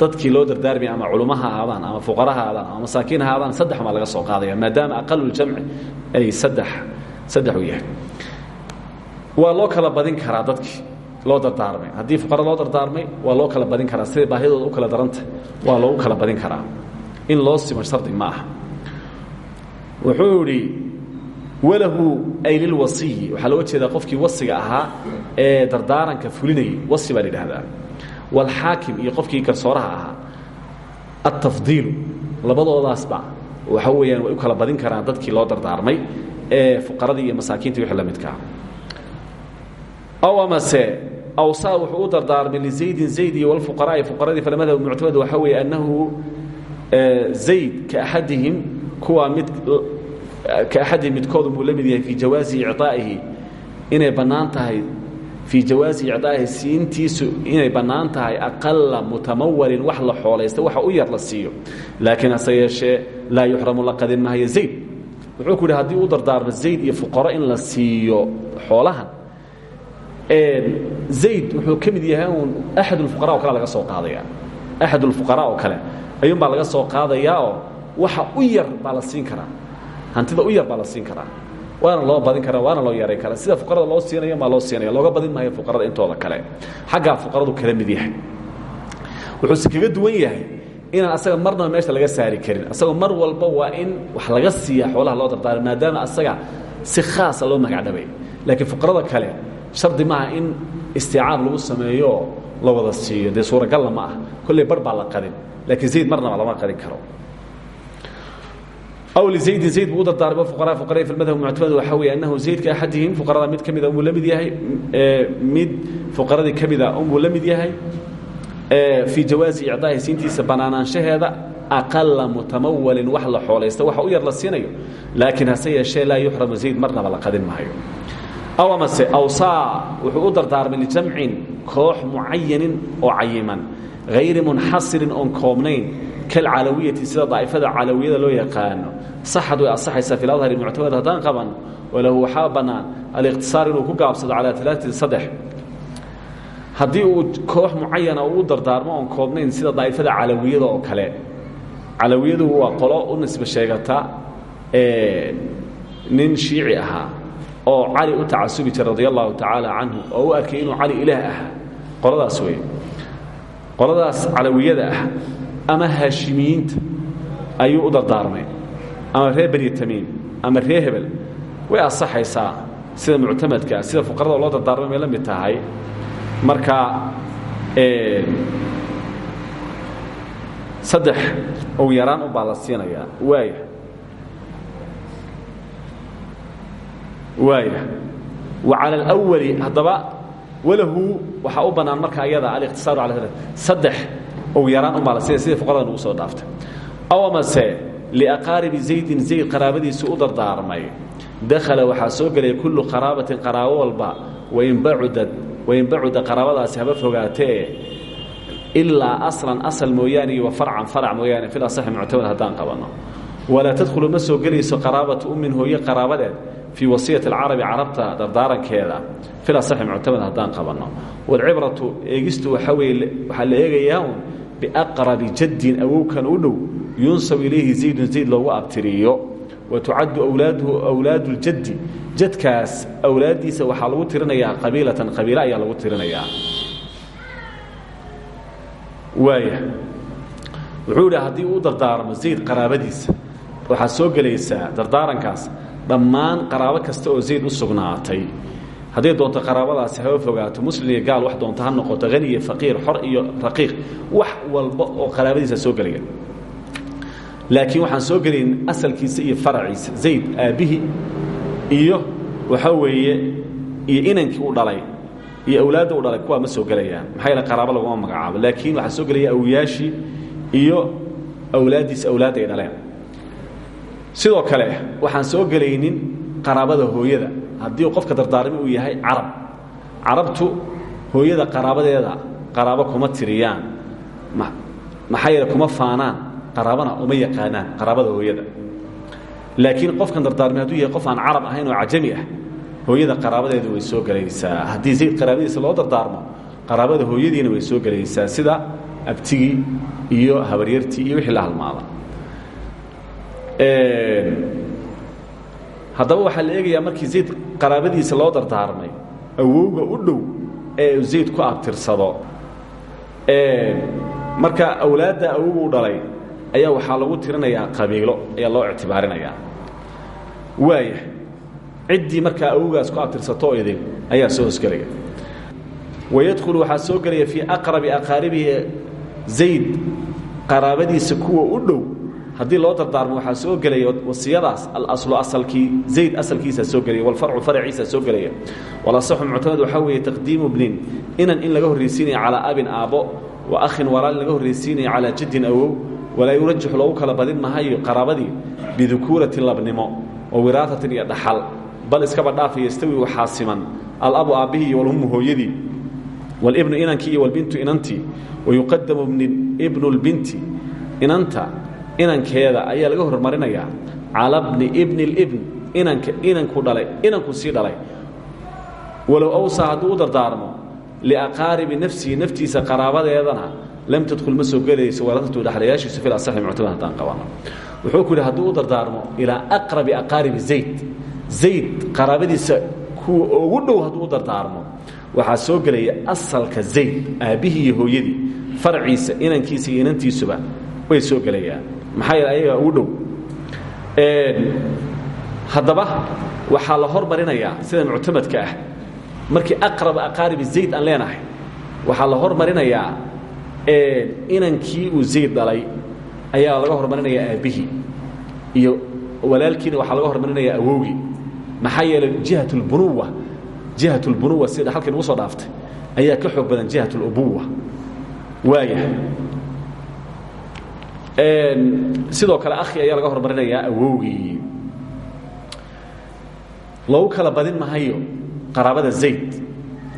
dadkii loo dardaarmaya ama culummaha ahaadaan ama fuqaraha ahaadaan ama masaakiin ha ahaadaan saddex baa laga soo qaadaya maadaama aqaluljamci ay saddex saddex u yahay. Waa loo kala badin karaa dadkii loo dardaarmay. Haddii fuqara loo dardaarmay waa loo kala badin karaa. Siday baahidooda u kala daranta waa loogu kala badin karaa. In loo simo shardi ma aha. Wuxuu idhi walahu ay lilwasiyi waxaa looga jeedaa qofkii wasiga ahaa ee dardaaranka fulinayay. Wasi baa la yidhahdaa walxaakim iyo qofkii garsooraha ahaa altafdiilu labadoodaasba waxa weeyaan way u kala badin karaan dadkii loo dardaarmay ee fuqaradii iyo masaakiintii wixii la midkaa aw amase awsaa wuxuu u dardaarmay lizaydin zayd iyo walfuqaraa'i fuqaradii falamadhab muctamad waxaa weeye annahu zayd kaaxadihim kuwaa mid kaaxadihim midkoodu buu la mid yahay fii jawaazi icطaa'ihi inay bannaan tahay fii jawaazi icطaa'ihi siintiisu inay bannaan tahay aqala mutamawalin wax la xoolaysta waxa u yar la siiyo. Laakiin hase yeeshee laa yuxramu la qadin maayo zayd. Wuxuu ku yidhi haddii u dardaarmo zayd iyo fuqaro in la siiyo xoolahan zayd wuxuu ka mid yahay uun axad ulfuqara oo kale laga soo qaadaya axad ulfuqara oo kale. Ayuunbaa laga soo qaadayaoo waxa u yar baa la siin karaa. Hantida u yar baa la siin karaa waana loo badin karaa waana loo yaray karaa. Sida fuqarada loo siinayo maa loo siinaya looga badin maayo fuqarada intooda kale. Xaggaa fuqaradu kala mid yahay. Wuxuuse kaga duwan yahay inaan asaga marnaba meesha laga saari karin. Asagoo mar walba waa in wax laga siiya xoolaha loo dardaara maadaama asaga si khaasa loo magacdhabay laakiin fuqarada kale shardi maaha in istiicaab lagu sameeyo la wada siiyo. Dee suuragalna ma ah. Kolley bar baa la qadin laakiin zayd marnaba lama qadin karo aw lizaydin zayd buu u dardaarmay fuqaraa fuqaraa fi lmadhab muctamad waxaa weeye annahu zaydka axadihim fuqarada mid ka mida unbuu la mid yahay mid fuqaradii ka mida unbuu la mid yahay fii jawaazi icdaahi siintiisa banaanaanshaheeda aqala mutamawalin wax la xoolaysta waxa u yar la siinayo laakiin hase yeeshee laa yuxramu zayd marnaba la qadin maayo aw amase awsaa wuxuu u dardaarmay lijamcin koox mucayanin oo cayiman hayri munxasirin oon koobnayn kalcalawiyati sida daa'ifada calawiyada loo yaqaano saxad way asaxaysaa fi ladhari muctamad haddaan qaban walahu waxaa bannaan aliqtisaar inuu ku gaabsado calaa alaatin saddex haddii uu koox mucayana uu dardaarmo oon koobnayn sida daa'ifada calawiyada oo kale calawiyadu waa qolo u nisbe sheegata nin shiici ahaa oo cali u tacasubi jiray radi allahu tacaala canhu oo u arkay inuu cali ilaah ahaa qoladaas wey qoladaas calawiyada ah ama haashimiyiinta ayuu u dardaarmay ama reer beni ama reer way asaxaysaa sida muctamadkaa sida fuqarada loo dardaarmay may la mid tahay. Marka saddex ugu yaraan ubaa la siinayaa. Waaya. Waaya. Wa cala alawali walahu waxaa u bannaan marka ayada aliqtisaaru cala saddex ugu yaraan la siinaya sida fuqarada nagu soo dhaaftay. Aw amase liaqaaribi zaydin zayd qaraabadiisu u dardaarmay. Dakhala waxaa soo gelaya kullu qaraabatin qaraabo walba wain bacudad wain bacuda qaraabadaasi haba fogaatee ilaa aslan asal mooyaane iyo wa farcan farac mooyaane fil asaxi muctamad haddaan qabanno walaa tadkhulu ma soo gelayso qaraabatu ummin hooye qaraabadeed fii wasiyati alcarabi carabta dardaarankeeda fil asaxi muctamad haddaan qabanno walcibratu eegistu waxaa weeye waxaa la eegayaa un biaqrabi jaddin awowkan u dhow yunsabu ilayhi zaydun zayd loogu abtiriyo wa tucaddu awlaaduhu awlaadu ljaddi jadkaas awlaaddiisa waxaa lagu tirinayaa qabiilatan qabiile ayaa lagu tirinayaa waaya wuxuu idhi haddii uu dardaarmo zayd qaraabadiisa waxaa soo gelaysaa dardaarankaas dhammaan qaraabo kasta oo zayd u sugnaatay hadday doonto qaraabadaasi haba fogaato muslim gaal wax doonto ha noqoto hani iyo faqiir xor iyo raqiiq wax walba oo qaraabadiisa soo gelaya laakiin waxaan soo gelayn asalkiisa iyo faraciisa zayd aabbihii iyo waxaa weeye iyo inankii u dhalay iyo awlaadda u dhalay kuwaa ma soo gelayaan. Maxaa yaele qaraabo laguma magacaabo laakiin waxaa soo gelaya awiyaashii iyo awlaaddiisa awlaadda ay dhaleen. Sidoo kale waxaan soo gelaynin qaraabada hooyada haddii qofka dardaarmi uu yahay carab. Carabtu hooyada qaraabadeeda qaraabo kuma tiriyaan. Maxaa yeele kuma faanaan. Qaraabana uma yaqaanaan qaraabada hooyada. Laakiin qofkan dardaarmi hadduu yahay qof aan carab ahayn oo cajami ah hooyada qaraabadeeda way soo gelaysaa haddii zayd qaraabadiisa loo dardaarmo qaraabada hooyadiina way soo gelaysaa sida abtigii iyo habaryartii iyo wixii la halmaada haddaba waxaa la eegayaa markii zayd qaraabadiisa loo dardaarmay. Awowga u dhow. Ee zayd ku abtirsado. Marka awlaadda awowga u dhalay ayaa waxaa lagu tirinayaa qabiilo ayaa loo ictibaarinayaa. Waaya ciddii markaa awowgaas ku abtirsatoo idin ayaa soo hosgelaya wayadkhulu waxaa soo gelaya fii aqrabi aqaaribihi zayd qaraabadiisa kuwa u dhow haddii loo dardaarmo waxaa soo gelaya wasiyadaas alaslu asalkii zayd asalkiisaa soo gelaya walfarcu faraciisaa soo gelaya. Walasaxu muctamad waxaa weeye taqdiimu bnin inan in laga horraysiinaya calaa abin aabbo wa akhin walaal laga horraysiinaya calaa jaddin awow walaa yurajixu loogu kala badin mahayo qaraabadii bidukuuratin labnimo wa wiraatatin iyo dhaxal bal iskaba dhaafa yastawi waxaa siman. Alabu aabbihii iyo walummu hooyadii walibnu inankii iyo walbintu inantii wayuqadamu ibnu lbinti inanta inankeeda ayaa laga hormarinayaa cala bni ibni اlibn inanka inanku dhalay inanku sii dhalay. Walow awsaa hadduu u dardaarmo liaqaaribi nafsihi naftiisa qaraabadeedana lam tadkhul ma soo gelayso waratatu dhexlayaashiisu fil asaxi muctamad wuxuu ku yidhi hadduu u dardaarmo ilaa zayd zayd qaraabadiisa kuwa ugu dhow hadduu u dardaarmo. Soo gelaya asalka zayd aabbihii iyo hooyadii inankiisa inantiisuba way soo gelayaan maxaa yeele ayagaa ugu dhow haddaba waxaa la hormarinayaa sida muctamadka ah markii aqraba aqaaribi zayd aan leenahay waxaa la hormarinayaa inankii uu zayd dhalay ayaa laga hormarinayaa aabbihii iyo walaalkiina waxaa laga hormarinayaa awowgii maxaa yeelay jihat اlbunuwa jihat اlbunuwa sida halkii nagu soo dhaaftay ayaa ka xoog badan jihat اlubuwa waaya sidoo kale akhi ayaa laga hormarinayaa awowgii lagu kala badin mahayo qaraabada zayd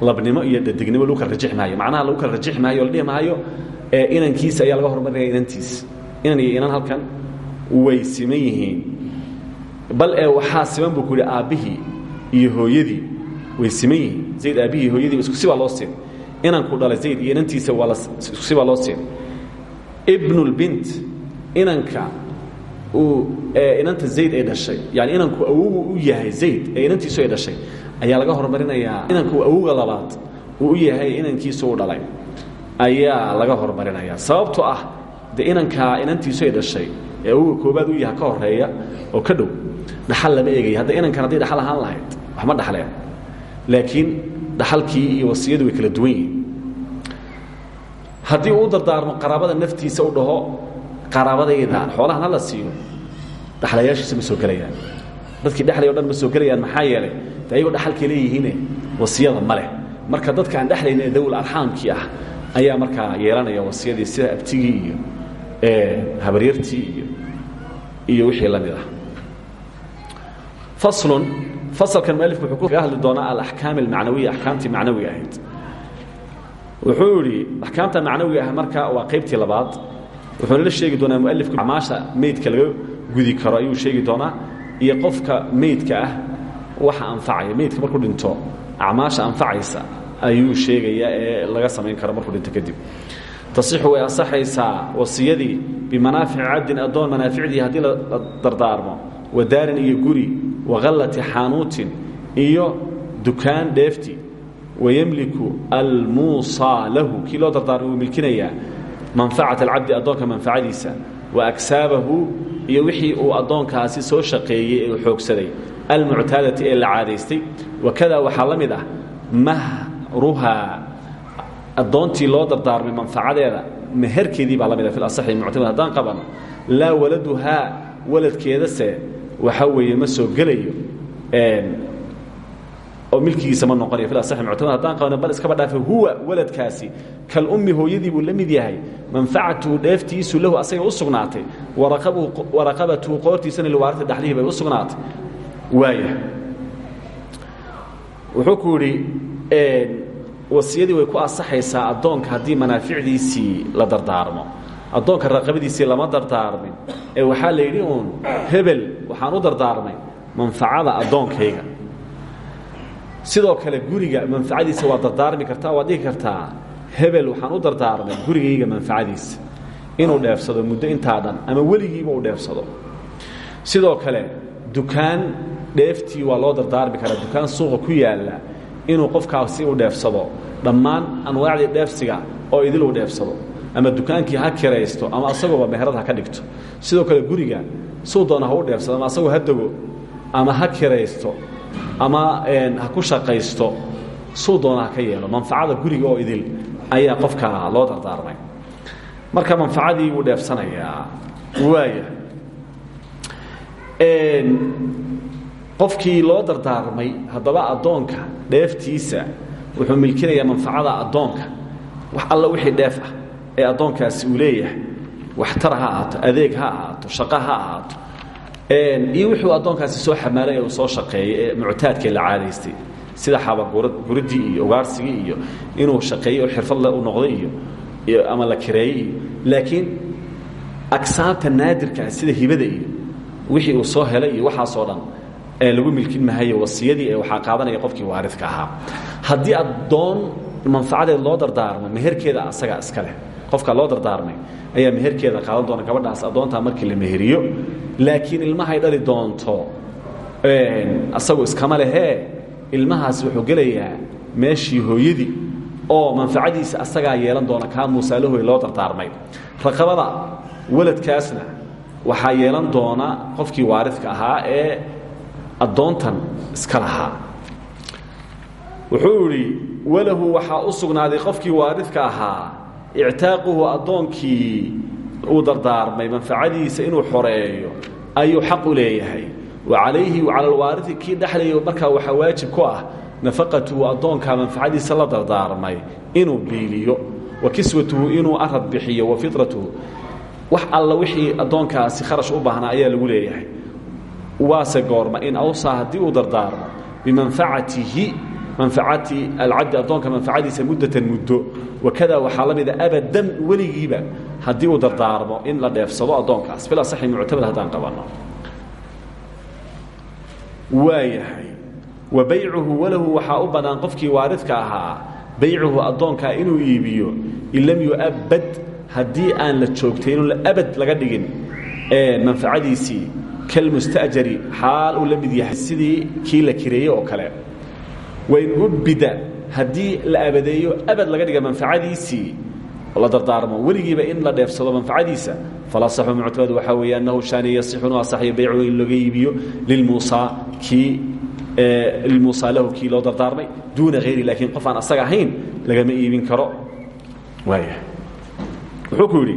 labnimo iyo dadegnimo lagu kala rajix maayo macnaha lagu kala rajix maayo la dhihi maayo inankiisa ayaa laga hormarinaya inantiis. Inan iyo inan halkan way siman yihiin. Bal ee waxaa siman buu ku yidhi aabbihii iyo hooyadii way siman yihiin. Zayd aabbihii iyo hooyadiiba isku sibaa loo siin. Inanku dhalay zayd iyo inantiisa waa isku sibaa loo siin ibnulbint inanka uu inanta zayd ay dhashay. Yani inanku awogu u yahay zayd ee inantiisu ay dhashay ayaa laga hormarinayaa inanku awowga labaad uu u yahay inankiisu u dhalay ayaa laga hormarinaya sababtoo ah de inankaa inantiisu ay dhashay ee awowga koobaad u yaha ka horreeya oo ka dhow dhaxal lama eegaya hadda inankan hadday dhaxal ahaan lahayd wax ma dhaxleen. Laakiin dhaxalkii iyo wasiyadu way kala duwan yihiin haddii uu dardaarmo qaraabada naftiisa u dhaho qaraabadayda xoolahan hala siiyo dhaxlayaashiisa ma soo gelayaan. Dadkii dhexlay o dhan ma soo gelayaan maxaa yeelay? De ayagoo dhaxalkay leeyihiine wasiyada ma leh. Marka dadka aan dhexlayn ee dawl arxaamkii ah ayaa markaa yeelanaya wasiyadii sida abtigii iyo habaryartii iyo iyo wixii la mid ah. Faslun fasalkan mualifku wuxuu kaga hadli doonaa alaxkaam almacnawiya axkaamtii macnawiga ahayd wuxuu idhi axkaamta macnawiga ah marka waa qaybtii labaad. Wuxuuna la sheegi doonaa mualifku acmaasha meydka laga gudi karo ayuu sheegi doonaa iyo qofka meydka ah waxa anfacaya meydka markuu dhinto acmaasha anfacaysa ayuu sheegayaa ee laga samayn karo markuu dhinto kadib. Tasixu way ansaxaysaa wasiyadii bimanaafici cabdin addoon manaaficdii haddii la dardaarmo wadaarin iyo guri wakhallati xaanuutin iyo dukaan dheefti wayemliku almuusaa lahu kii loo dardaarmay wuu milkinayaa manfacata alcabdi addoonka manfacadiisa wa agsaabahu iyo wixii uu addoonkaasi soo shaqeeyey ee uu xoogsaday almuctaadati ee la caadaystay wakada waxaa la mid ah mahruhaa addoontii loo dardaarmay manfacadeeda meherkeedii baa la mid ah fil asaxi muctamad haddaan waxa weeye ma soo gelayo oo milkigiisa ma noqonayo asaxi muctamad haddaan qabano bal iskaba dhaafe huwa waladkaasi kalummi hooyadii buu la mid yahay. Manfacatuhu dheeftiisu lahu asaga u sugnaatay. Waraqabatuhu qoortiisana liwaarata dhaxlihii bay u sugnaatay. Waaya wuxuu ku yidhi wasiyadii way ku asaxaysaa addoonka haddii manaaficdiisii la dardaarmo. Addoonka raqabadiisii lama dardaarmin. Ee waxaa la yidhi uun hebel waxaan u dardaarmay manfacada addoonkayga sidoo kale guriga manfacadiisa waa dardaarmi kartaa waad dhihi kartaa. Hebel waxaan u dardaarmay gurigayga manfacadiisa inuu dheefsado muddo intaa dhan ama weligiiba uu dheefsado. Sidoo kale dukaan dheeftii waa loo dardaarmi karaa. Dukaan suuqa ku yaalla inuu qofkaasi u dheefsado. Dhammaan anwaacdii dheefsiga oo idil uu dheefsado. Ama dukaankii ha kiraysto ama asagooba meherad ka dhigto. Sidoo kale guriga suu doona ha u dheefsado ama asagoo ha dego ama ha kiraysto ama ha ku shaqaysto suu doona ka yeelo. Manfacada guriga oo idil ayaa qofka loo dardaarmay. Marka manfacadii wuu dheefsanayaa. Waaya qofkii loo dardaarmay haddaba addoonka dheeftiisa wuxuu milkinayaa manfacada addoonka. Wax alla wixii dheef ah ee addoonkaasi uu leeyahay. Waxtar ha ahaato adeeg ha ahaato shaqo ha ahaato iyo wuxuu addoonkaasi soo xamaalay ee uu soo shaqeeyey ee muctaadkee la caadaystay. Sida xabaguridii iyo ugaarsigii iyo inuu shaqeeyey oo xirfadle u noqday iyo ama la kireeyey iyo laakiin agsaabta naadirkaa sida hibada iyo wixii uu soo helay iyo waxaasoo dhan ee lagu milkin mahayo wasiyadii ee waxaa qaadanaya qofkii waaridka ahaa. Haddii addoon manfacadeed loo dardaarmo meherkeeda asagaa iska leh qofka loo dardaarmay ayaa meherkeeda qaadan doona gabadhaas addoontaa markii la meheriyo. Laakiin ilmahay dhali doonto asagu iskama lehee ilmahaas wuxuu gelayaa meeshii hooyadii oo manfacadiisa asagaa yeelan doona kaa muusaalahoy loo dardaarmay. Raqabada waladkaasna waxaa yeelan doona qofkii waaridka ahaa ee addoontan iska lahaa. Wuxuu idhi walahu waxaa u sugnaaday qofkii waaridka ahaa ictaaquhu addoonkii uu dardaarmay manfacadiisa inuu xoreeyo ayuu xaq u leeyahay. Wa calayhi cala alwaaridi kii dhexlaya markaa waxaa waajib ku ah nafaqatuhu addoonkaa manfacadiisa la dardaarmay inuu biiliyo. Wa kiswatuhu inuu arad bixiyo wa fitratuhu. Wax alla wixii addoonkaasi kharash u baahnaa ayaa lagu leeyahay. Waase goorma in awsaa haddii uu dardaarmo bimanfacatihi manfacati alcabdi addoonka manfacadiisa muddatan muddo wakada waxaa la mida abadan weligiiba haddii uu dardaarmo in la dheefsado addoonkaas. Fil asaxi muctamad haddaan qabanno. Waayahay. Wa baycuhu walahu waxaa u bannaan qofkii waaridka ahaa baycuhu addoonkaa inuu iibiyo in lam yu'abbad haddii aan la joogtayno abad laga dhigin manfacadiisii kalmustajari xaal uu la mid yahay sidii kii la kireeyey oo kale. Wain ubbida haddii la abadeeyo abad laga dhiga manfacadiisii la dardaarmo. Weligiiba in la dheefsado manfacadiisa falasaxu muctamad waxaa weeye annahu shaani yasixunu asaxyo baycuhu in laga iibiyo. Lilmuusaa kii lilmuusaa lahu kii loo dardaarmay. Duuna hayri laakiin qof aan asaga ahayn lagama iibin karo. Waaya wuxuu ku yidhi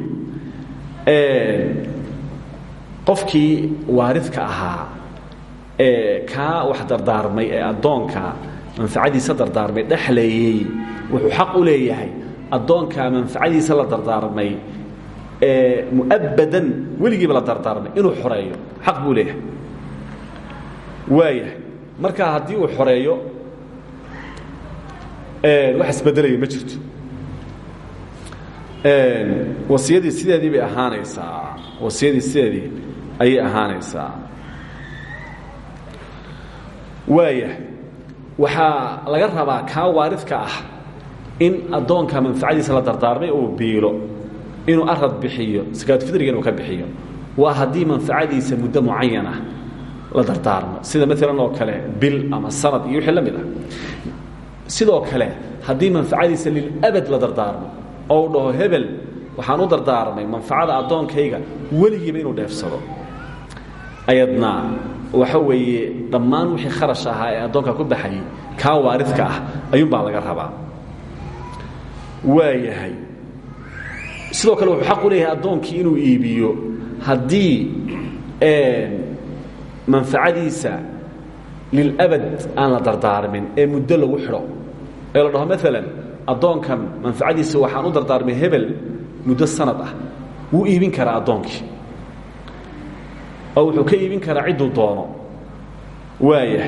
qofkii waaridka ahaa ee kaa wax dardaarmay ee addoonka manfacadiisa dardaarmay dhexleeyey wuxuu xaq u leeyahay. Addoonkaa manfacadiisa la dardaarmay ee mu'abbadan weligiiba la dardaarmay inuu xoreeyo xaq buu leeyahay. Waayahay marka haddii uu xoreeyo wax isbedelaya ma jirto. Wasiyadii sideedii bay ahaanaysaa wasiyadii sideedii ayay ahaanaysaa. Waayahay waxaa laga rabaa kaa waaridka ah in addoonka manfacadiisa la dardaarmay uu biilo inuu arad bixiyo sakaatufidriga inuu ka bixiyo. Waa haddii manfacadiisa muddo mucayan ah la dardaarmo. Sida maalan oo kale bil ama sanad iyo wixii la mid ah. Sidoo kale haddii manfacadiisa lilabad la dardaarmo oo u dhaho hebel waxaan u dardaarmay manfacada addoonkayga weligiiba inuu dheefsado. Ayadna waxa weeye dhammaan wixii kharash ahaa ee addoonka ku baxayay kaa waaridka ah ayuunbaa laga rabaa. Waayahay. Sidoo kale wuxuu xaq u leeyahay addoonkii inuu iibiyo. Haddii manfacadiisa lilabad aan la dardaarmin ee muddo lagu xidho. Ee la dhaho maalan addoonkan manfacadiisa waxaan u dardaarmay hebel muddo sanad ah. Wuu iibin karaa addoonkii oo wuxuu ka iibin karaa cidduu doono. Waaya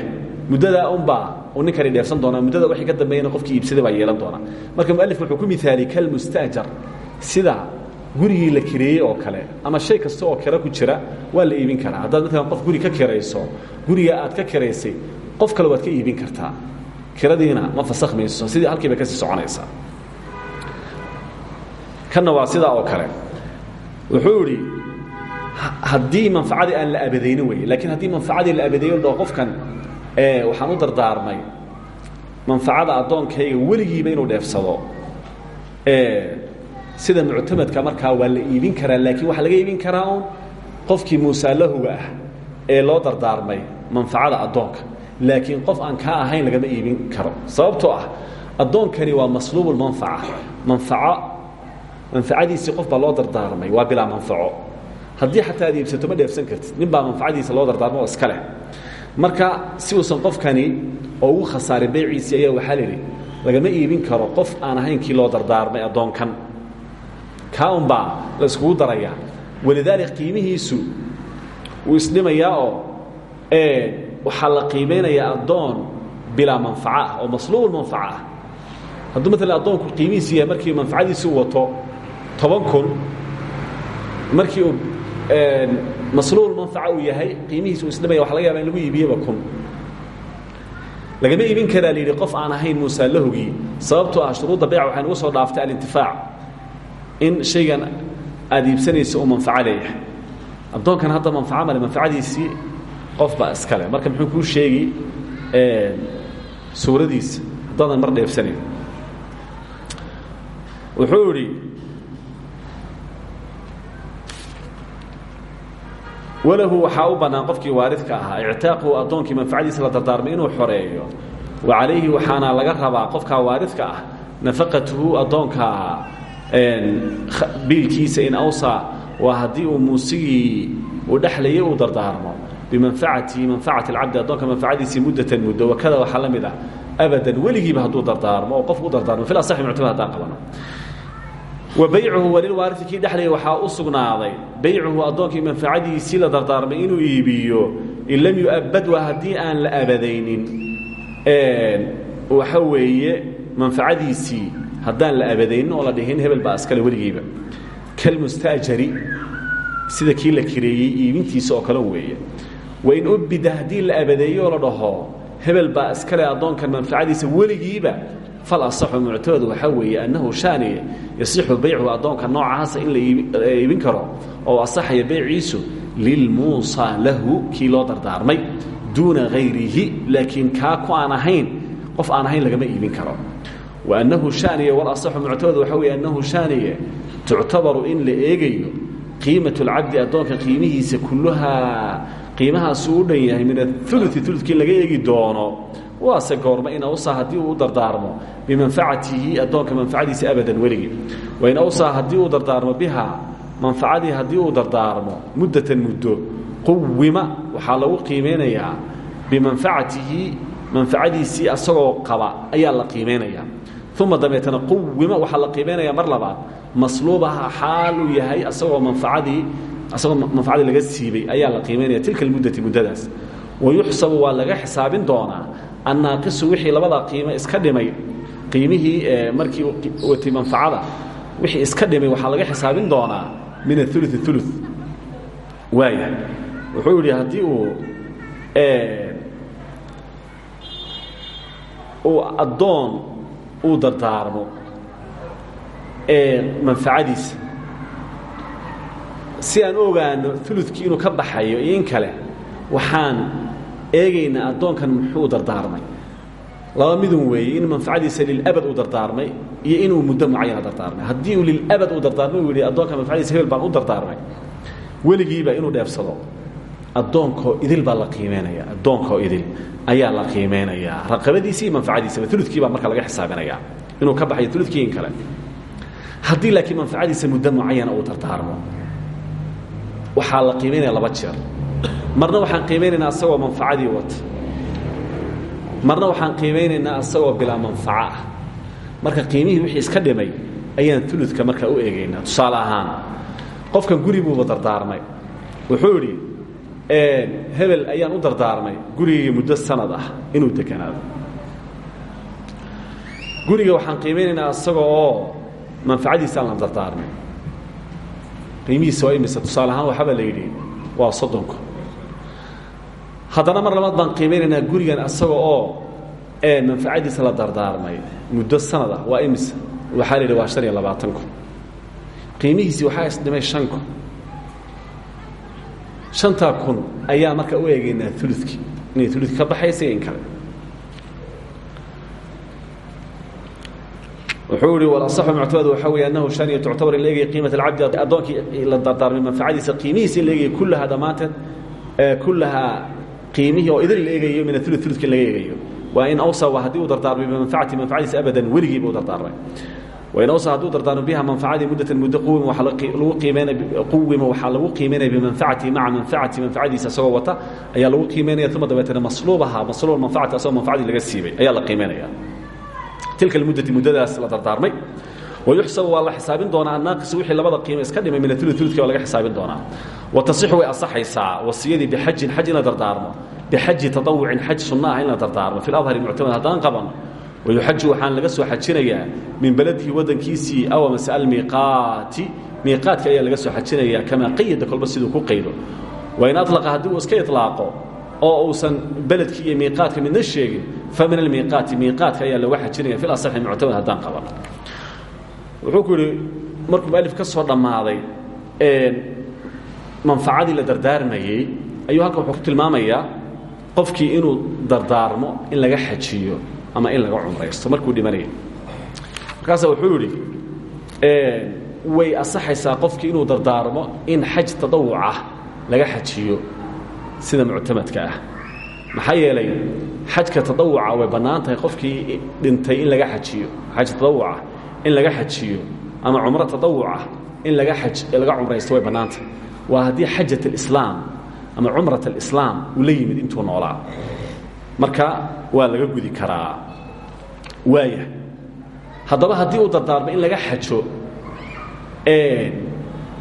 muddadaa unbaa uu ninkani dheefsan doonaa muddada waxay ka dambeeyana qofkii iibsaday baa yeelan doonaa. Marka mualif wuxuu ku mihaaliyey kalmustaajar sida gurigii la kireeyey oo kale ama shay kasta oo kira ku jira waa la iibin karaa. Haddaad maalan qof guri ka kirayso guriga aad ka kiraysay qof kale waad ka iibin kartaa. Kiradiina ma fasakh mayso sidii halkiiba ka sii soconaysaa. Kanna waa sidaa oo kale. Wuxuu idhi haddii manfacadii aan la abadaynin wey laakiin haddii manfacadii la abadeeyo dhao qofkan waxaan u dardaarmay manfacada addoonkayga weligiiba inuu dheefsado. Sida muctamadka markaa waa la iibin karaa laakiin waxaa laga iibin karaa un qofkii muusaalahuga ah ee loo dardaarmay manfacada addoonka. Laakiin qof aan kaa ahayn lagama iibin karo. Sababtoo ah addoonkani waa masluubulmanfaca manfaco manfacadiisii qof baa loo dardaarmay waa bilaa manfaco haddii xataa aad iibsato ma dheefsan kartid. Nin baa manfacadiisa loo dardaarmo oo iska leh. Marka si uusan qofkani oo ugu khasaarin beyciisii ayaa waxaa lidhi lagama iibin karo qof aan ahayn kii loo dardaarmay addoonkan. Kaa unbaa la iskugu darayaa. Walidaalika qiimihiisu wuu isdhimayaa oo waxaa la qiimaynayaa addoon bilaa manfaca ah oo masluubul manfaca ah. Hadduu maalan addoonku qiimihiisu yahay markii manfacadiisi u wato toban kun markii uu masluubul manfaca uu yahay qiimihiisu uu isdhimaya waxa laga yaba in lagu iibiyeba kun. Lagama iibin karaa la yidhi qof aan ahayn muusaalahogii sababtoo ah shuruudda beyc waxay nagu soo dhaaftay alintifaac. In shaygan aada iibsanayso uu manfaco leeyahay. Addoonkan hadda manfaco male manfacadiisii qof baa iskale marka muxuu kuu sheegi suuradiisa haddaadan mar dheefsanayn. Wuxuu idhi walahu waxaa u bannaan qofkii waaridka ahaa ictaaquhu addoonkii manfacadiisa la dardaarmay inuu xoreeyo. Wa calayhi waxaana laga rabaa qofkaa waaridka ah nafaqatuhu addoonka biilkiisa in awsaa waa haddii uu muusigii uu dhexlayay uu dardaarmo. Bimanfacatihi manfacati alcabdi addoonka manfacadiisii muddatan muddo wakada waxaa la mid ah abadan weligiiba hadduu dardaarmo oo qofku u dardaarmo fil asaxi muctamad haddaan qabano wa baycuhu walilwaarisi kii dhexlaya waxaa u sugnaaday. Baycuhu addoonkii manfacadiisii la dardaarmay inuu iibiyo. In lam yu'abad waa haddii aan la abadaynin. Waxa weeye manfacadiisii haddaan la abadaynin oo la dhihin hebel baa iskale weligiiba kalmustaajari sida kii la kireeyey iibintiisa oo kale weeye. Wain ubida haddii la abadeeyo oo la dhaho hebel baa iskale addoonkan manfacadiisa weligiiba fal asaxu muctamadu waxaa weeye annahu shaaniye yasixu baycuhu addoonka noocaasa in la iibin karo oo asaxaya beyciisu lilmuusaa lahu kii loo dardaarmay duuna hayrihi laakiin kaa ku aan ahayn qof aan ahayn iibin karo. Wa annahu shaaniye walasaxu muctamadu waxaa weeye annahu shaaniye tuctabaru in la eegayo qiimat اlcabdi addoonka qiimihiisa kulluhaa qiimahaasuu u dhan min aului ulukii laga eegi doono waase goorma in awsaa haddii uu u dardaarmo bimanfacatihi addoonka manfacadiisa abadan weligii wain awsaa haddii uu dardaarmo bihaa manfacadii haddii uu dardaarmo muddatan muddo quwima waxaa lagu qiimeynayaa bimanfacatihi manfacadiisii asagoo qaba ayaa la qiimeynaya. Uma dabeetana quwima waxaa la qiimeynaya mar labaad masluubaha xaal uu yahay asagoo manfacadii asagoo manfacadii laga siibay ayaa la qiimeynaya tilka almuddati muddadaas wayuxsabu waa laga xisaabin doonaa annaaqisu wixii labada qiimo iska dhimay qiimihii markii watay manfacada wixii iska dhimay waxaa laga xisaabin doonaa min aului ulu waaya wuxuu yidhi haddii uu uu addoon uu dardaarmo manfacadiisa si aan u ogaano ulukii inuu ka baxayo iyo in kale waxaan eegaynaa addoonkan muxuu dardaarmay. Laba midun weeye in manfacadiisa lilabad uu dardaarmay iyo inuu muddo mucayana dardaarmay. Haddii uu lilabad uu dardaarmay uu yidhi addoonka manfacadiisa hebel u dardaarmay. Weligiiba inuu dheefsado addoonkoo idil baa la qiimeynaya addoonkoo idil ayaa la qiimeynayaa raqabadiisi iyo manfacadiisaba marka laga xisaabinayaa inuu ka baxayo ulukii in kale. Haddii laakiin manfacadiisa muddo mucayana uu dardaarmo waxaa la qiimeynaya laba jeer marna waxaan qiimeynaynaa asagoo manfacadii wata marna waxaan qiimeynaynaa asagoo bilaa manfaco ah. Marka qiimihii wixii iska dhimay ayaan uludka markaa u eegaynaa tusaale ahaan. Qofkan guri buuba dardaarmay. Wuxuu idhi hebel ayaan u dardaarmay gurigii muddo sanad ah inuu dekanaado guriga waxaan qiimeynaynaa isaga oo manfacadiisa aan la dardaarmay. Qiimihiisa waa imise tusaale ahaan waxaaba la yidhi. Waa soddonku haddana mar labaad baan qiimeynaynaa gurigan isaga oo manfacadiisa la dardaarmay muddo sanad ah. Waa imise? Waxaa la yidhi waa shan iyo labaatanku qiimihiisii waxaa isdhimay shan kun. Shantaa kun ayaa marka u eegaynaa ulukii inay uludki ka baxaysa in kale. Wuxuu ihi walaصaxu muctamadu waxaa weeye annahu shaniya tuctabar in la eegaya qiimat alcabdi addoonkii la dardaarmay manfacadiisa qiimihiisa in la eegayo kullahaa dhammaanteed kullahaa qiimihii oo idin la eegayo min aulu uludka in laga eegayo. Waa in awsa waa haddii uu dardaarmay bimanfacati manfacadiisa abadan weligiiba u dardaarmay wain awsa hadduu dardaarmo biha manfacadii muddatan muddo quwima waxaa lagu qiimeynaya quwima waxaa lagu qiimeynaya bimanfacatihi maca manfacati manfacadiisa isagoo wata ayaa lagu qiimeynaya uma dabeetana masluubaha masluub manfacati asagoo manfacadii laga siibay ayaa la qiimeynaya. Tilka almuddati muddadaas la dardaarmay wayuxsabu waa la xisaabin doonaa annaaqis wixii labada qiimo iska dhimay min aulu uludka waa laga xisaabin doonaa wa tasixu way asaxaysaa wasiyadii bixajin xaj in la dardaarmo bixaji taawucin xaj sunna ah in la dardaarmo fi adhari muctamad haddaan qabanno wayuxaju waxaan laga soo xajinayaa min beladihi wadankiisii aw mase almiiqaati miiqaadka ayaa laga soo xajinayaa kamaa qayada kolba siduu ku qaydo wain alaqa haddii uu iska ilaaqo oo uusan beledkii iyo miiqaadka midna sheegin fa min almiiqaati miiqaadka ayaa looga xajinaya fi asaxi muctamad haddaan qabanno wuxuu ku yidhi markuu mualif ka soo dhammaaday manfacadii la dardaarmayey ayuu halkan wuxuu ku tilmaamayaa qofkii inuu dardaarmo in laga xajiyo ama in laga cumraysto markuu dhimanaya markaasa wuxuu yidhi way asaxaysaa qofkii inuu dardaarmo in xaj tadawucah laga xajiyo sida muctamadka ah. Maxaa yeelay xajka tadawuca way bannaan tahay qofkii dhintay in laga xajiyo. Xaj tadawuca in laga xajiyo ama cumro tadawucah in laga laga cumraysto way bannaantahay waa haddii xajat alislaam ama cumrat alislaam uu la yimid intuu noolaa. Marka waa laga gudi karaa. Waaya haddaba haddii uu dardaarmo in laga xajo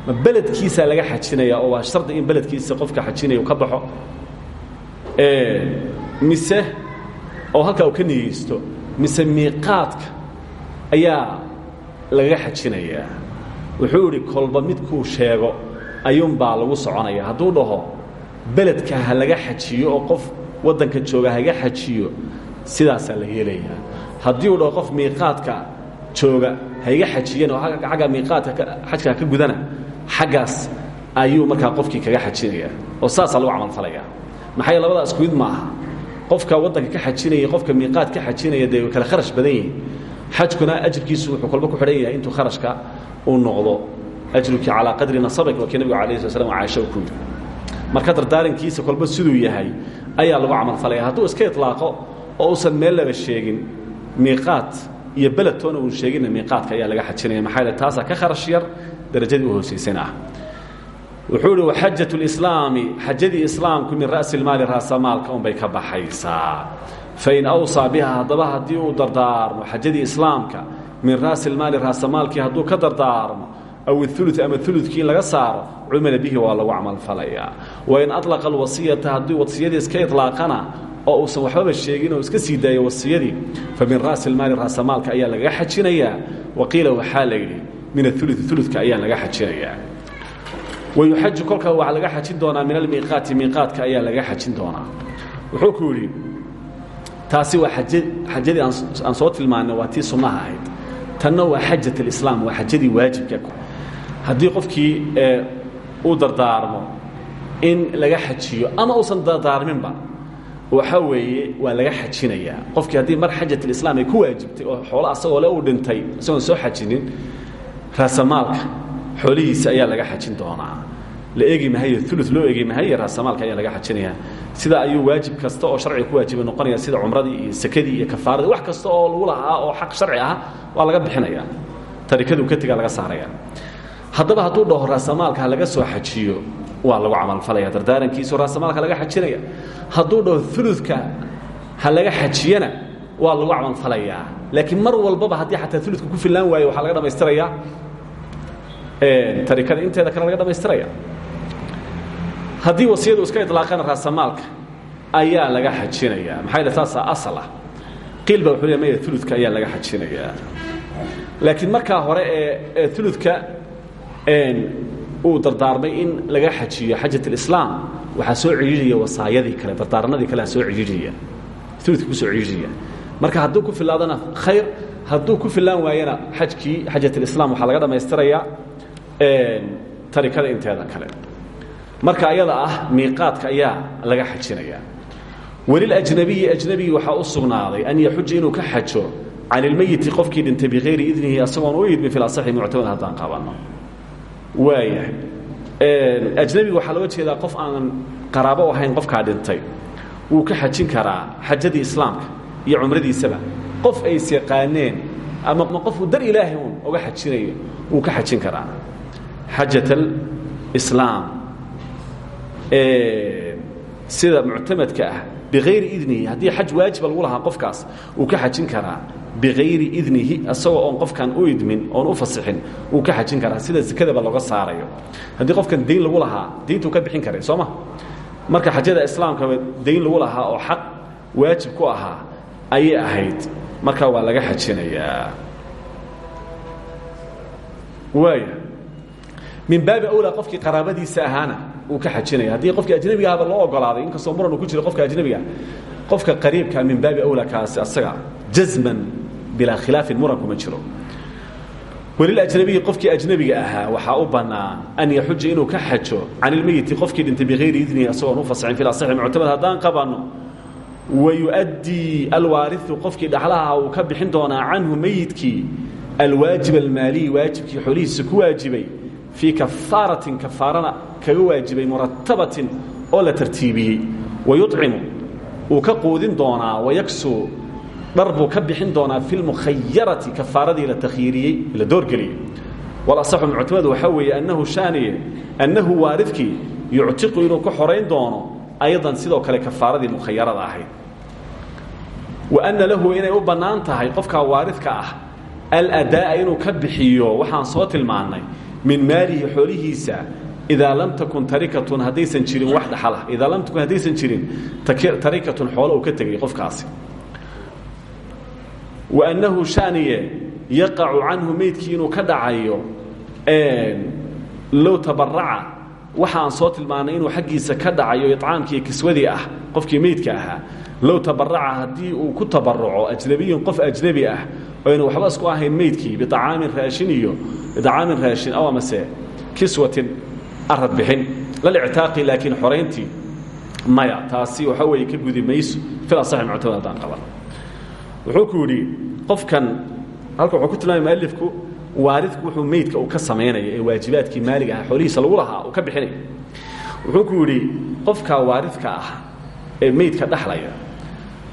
ma beledkiisaa laga xajinaya oo waa shardi in beledkiisa qofka xajinaya uu ka baxo mise oo halkaa uu ka niyeysto mise miiqaadka ayaa lagaga xajinayaa wuxuu idhi kolba midkuu sheego ayuunbaa lagu soconaya. Hadduu dhaho beledka ha laga xajiyo oo qof waddanka jooga haga xajiyo sidaasaa la yeelayaa haddii uu dhaho qof miiqaadka jooga haiga xajiyeen oo agga miiqaadka xajka ka gudana xaggaas ayuu markaa qofkii kaga xajinaya. Oo saasaa lagu camalfalaya maxay labadaa isku mid maaha. Qofka waddanka ka xajinaya qofka miiqaad ka xajinaya dee kale kharash badan yihiin xajkuna ajirkiisu wuxuu kolba ku xidhan yahay intuu kharashka uu noqdo ajruki calaa qadri nasabik waa kii nabigu alayh sla slam caasha ku yidhi. Marka dardaarankiisa kolba siduu yahay ayaa lagu camalfalaya hadduu iska itlaaqo oo uusan meel laba sheegin miiqaad iyo beledtoona uun sheeginna miiqaadka ayaa laga xajinaya. Maxaa yale taasaa ka kharash yar darajadii u hoosaysan ah. Wuxuu ihi waxajat lislaami xajadii islaamku min ra'si lmaali raasamaalka unbay ka baxaysaa fain awsaa biha haddaba haddii uu dardaarmo xajadii islaamka min ra'si lmaali raasamaalkii hadduu ka dardaarmo aw iulu ama ulukii laga saaro cumila bihi waa lagu camalfalayaa wain alaqa alwasiyata haddii wasiyadii iska ilaaqana oo uusan waxbaba sheegin oo iska sii daayo wasiyadii fa min ra'si lmaali raasamaalka ayaa lagaga xajinayaa waqiila waxaa la yidhi min aului uludka ayaa laga xajinayaa wayuxaju kolkaa waxaa laga xajin doonaa min almiiqaati miiqaadka ayaa laga xajin doonaa wuxuu ku yidhi taasi waa aja xajadii aan soo tilmaanay waa tii sunnaha ahayd. Tanna waa xajat alislaam waa xajadii waajibka haddii qofkii uu dardaarmo in laga xajiyo ama uusan dardaarminba waxaa weeye waa laga xajinayaa qofkii haddii mar xajat alislaam ay ku waajibtay oo xoolo asagoo le uu dhintay isagoon soo xajinin raasamaalka xoolihiisa ayaa laga xajin doonaa la eegi mahayo ulu loo eegi mahaye raasamaalka ayaa laga xajinaya. Sida ayuu waajib kasta oo sharciga ku waajiba noqonaya sida cumradii iyo sakadii iyo kafaaradii wax kasta oo lagu lahaa oo xaq sharci ah waa laga bixinaya. Tarikaduu ka tegaa laga saaraya. Haddaba hadduu dhaho raasamaalka ha laga soo xajiyo waa lagu camalfalaya dardaarankiisu raasamaalka laga xajinaya. Hadduu dhaho uludka ha laga xajiyana waa lagu camalfalayaa laakiin mar walbaba haddii xataa uludka ku fillaan waayo waxaa laga dhamaystirayaa tarikada inteeda kale laga dhamaystiraya haddii wasiyadu iska ilaaqana raasamaalka ayaa laga xajinaya. Maxaa taasaa asal ah qiil ba wuxuu le maya uludka ayaa laga xajinayaa laakiin markaa hore ee uludka uu dardaarmay in laga xajiyo xajat alislaam waxaa soo cidhiidhaya wasaayadii kale dardaaranadii kale soo cidhiidhaya uludka ku soo cidhiidhaya marka hadduu ku filaadana khayr hadduu ku filaan waayana xajkii xajat alislaam waxaa laga dhammaystirayaa tarikada inteeda kale marka ayada ah miiqaadka ayaa laga xajinaya. Weliljnabiyi ajnabigi waxaa u sugnaaday an yaxuja inuu ka xajo can ilmeyiti qofkii dhintay bikayri idnihi asagoon u idmin fi asaxi muctamad haddaan qabanno. Waayahay ajnabiga waxaa looga jeedaa qof aan qaraabo ahayn qofkaa dhintay. Wuu ka xajin karaa xajadii islaamka iyo cumradiisaba. Qof ay isyaqaaneen ama qofuu dar ilaahay uun oga xajinayo wuu ka xajin karaa. Xajat alislaam sida muctamadka ah bikayri idnihi haddii xaj waajiba lagu lahaa qofkaas wuu ka xajin karaa bikayri idnihi isagoo oon qofkan u idmin oon u fasixin wuu ka xajin karaa sida sekadaba looga saarayo. Haddii qofkan dayn lagu lahaa dayntuu ka bixin karay soo ma? Marka xajada islaamkaba dayn lagu lahaa oo xaq waajib ku ahaa ayay ahayd. Markaa waa laga xajinayaa. Waaya min baabi awlaa qofkii qaraabadiisa ahaana uu ka xajinaya. Haddii qofkii ajnabiga ahaba loo ogolaaday inkastoo muran uu ku jiro qofka ajnabiga qofka qariibkaa min baabi awlaa kaasi asaga jazman bilaa khilaafin muran kuma jiro. Welilajnabiyi qofkii ajnabiga ahaa waxaa u bannaan an yaxuja inuu ka xajo can ilmeyiti qofkii dhintay bikayri idnihi asagoon u fasixin fi asaxi muctamad. Haddaan qabanno wayu'addii alwaariu qofkii dhaxlaha uu ka bixin doonaa canhu meyidkii alwaajib almaaliyi waajibkii xoolihiisa ku waajibay fii kafaaratin kafaarana kaga waajibay muratabatin oo la tartiibiyey. Wayucimu uu ka quudin doonaa wayaksu dhar buu ka bixin doonaa fi lmukhayarati kafaaradii la doorgeliyey. Walasaxu muctamadu waxaa weeye annahu shaaniye annahu waaridkii yuctiqu inuu ka xorayn doono aydan sidoo kale kafaaradii mukhayarada ahayd. Wa anna lahu inay u bannaan tahay qofkaa waaridka ah aladaa'a inuu ka bixiyo waxaan soo tilmaannay min maalihi xoolihiisa idaa lam takun tarikatun haddaysan jirin wax dhaxalah idaa lam takun haddaysan jirin tarikatun xoolo uu ka tegay qofkaasi. Wa annahu shaniye yaqacu canhu meydkii ka dhacayo low tabaraca waxaan soo tilmaanay inuu xaggiisa ka dhacayo icaamkii kiswadii ah qofkii meydka ahaa. Low tabaraca haddii uu ku tabaruco ajnabiyun qof ajnebi ah oyna waxba isku ahayn meydkii biacaamin raashin iyo bicaamin raashin aw amase kiswatin arad bixin. Lalictaaqi laakiin xorayntii maya taasi waxa weeye ka gudi mayso. Fil asaxi muctamad haddaan qaban wuxuu ku yidhi qofkan halka wuxuu ku tilmaamay mualifku waaridku wuxuu meydka uu ka samaynaya ee waajibaadkii maaliga ah xoolihiisa lagu lahaa uu ka bixinaya wuxuu ku yidhi qofka waaridka ah ee meydka dhaxlaya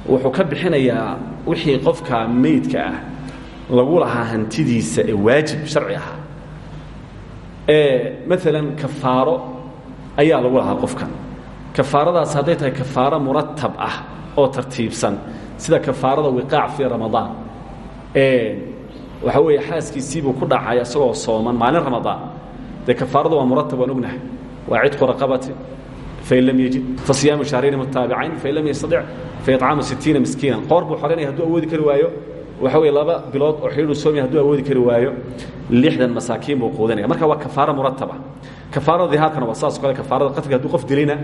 wuxuu ka bixinayaa wixii qofka meydka ah lagu lahaa hantidiisa ee waajib sharci ah ee maalan kafaaro ayaa lagu lahaa qofkan. Kafaaradaas hadday tahay kafaaro muratab ah oo tartiibsan sida kafaarada wiqaac fii ramadaan waxaa weeye xaaskiisiibuu ku dhacay isagoo sooman maalin ramadaan dee kafaaradu waa muratab waan ognahay. Waa cidqu raqabati fain lam yajid fasiyaamu shahrayni mutaabicayn fain lam yastadic faicaamu sitiina miskiinan. Qoor buu xoganaya hadduu awoodi kari waayo. Waxa weye laba bilood oo xidhiidhu soomaya hadduu awoodi kari waayo. Lixdan masaakiin buu quudinaya. Marka waa kafaaro murataba kafaarada dihaarkana waa saasoo kale kafaarada qatliga hadduu qof dilayna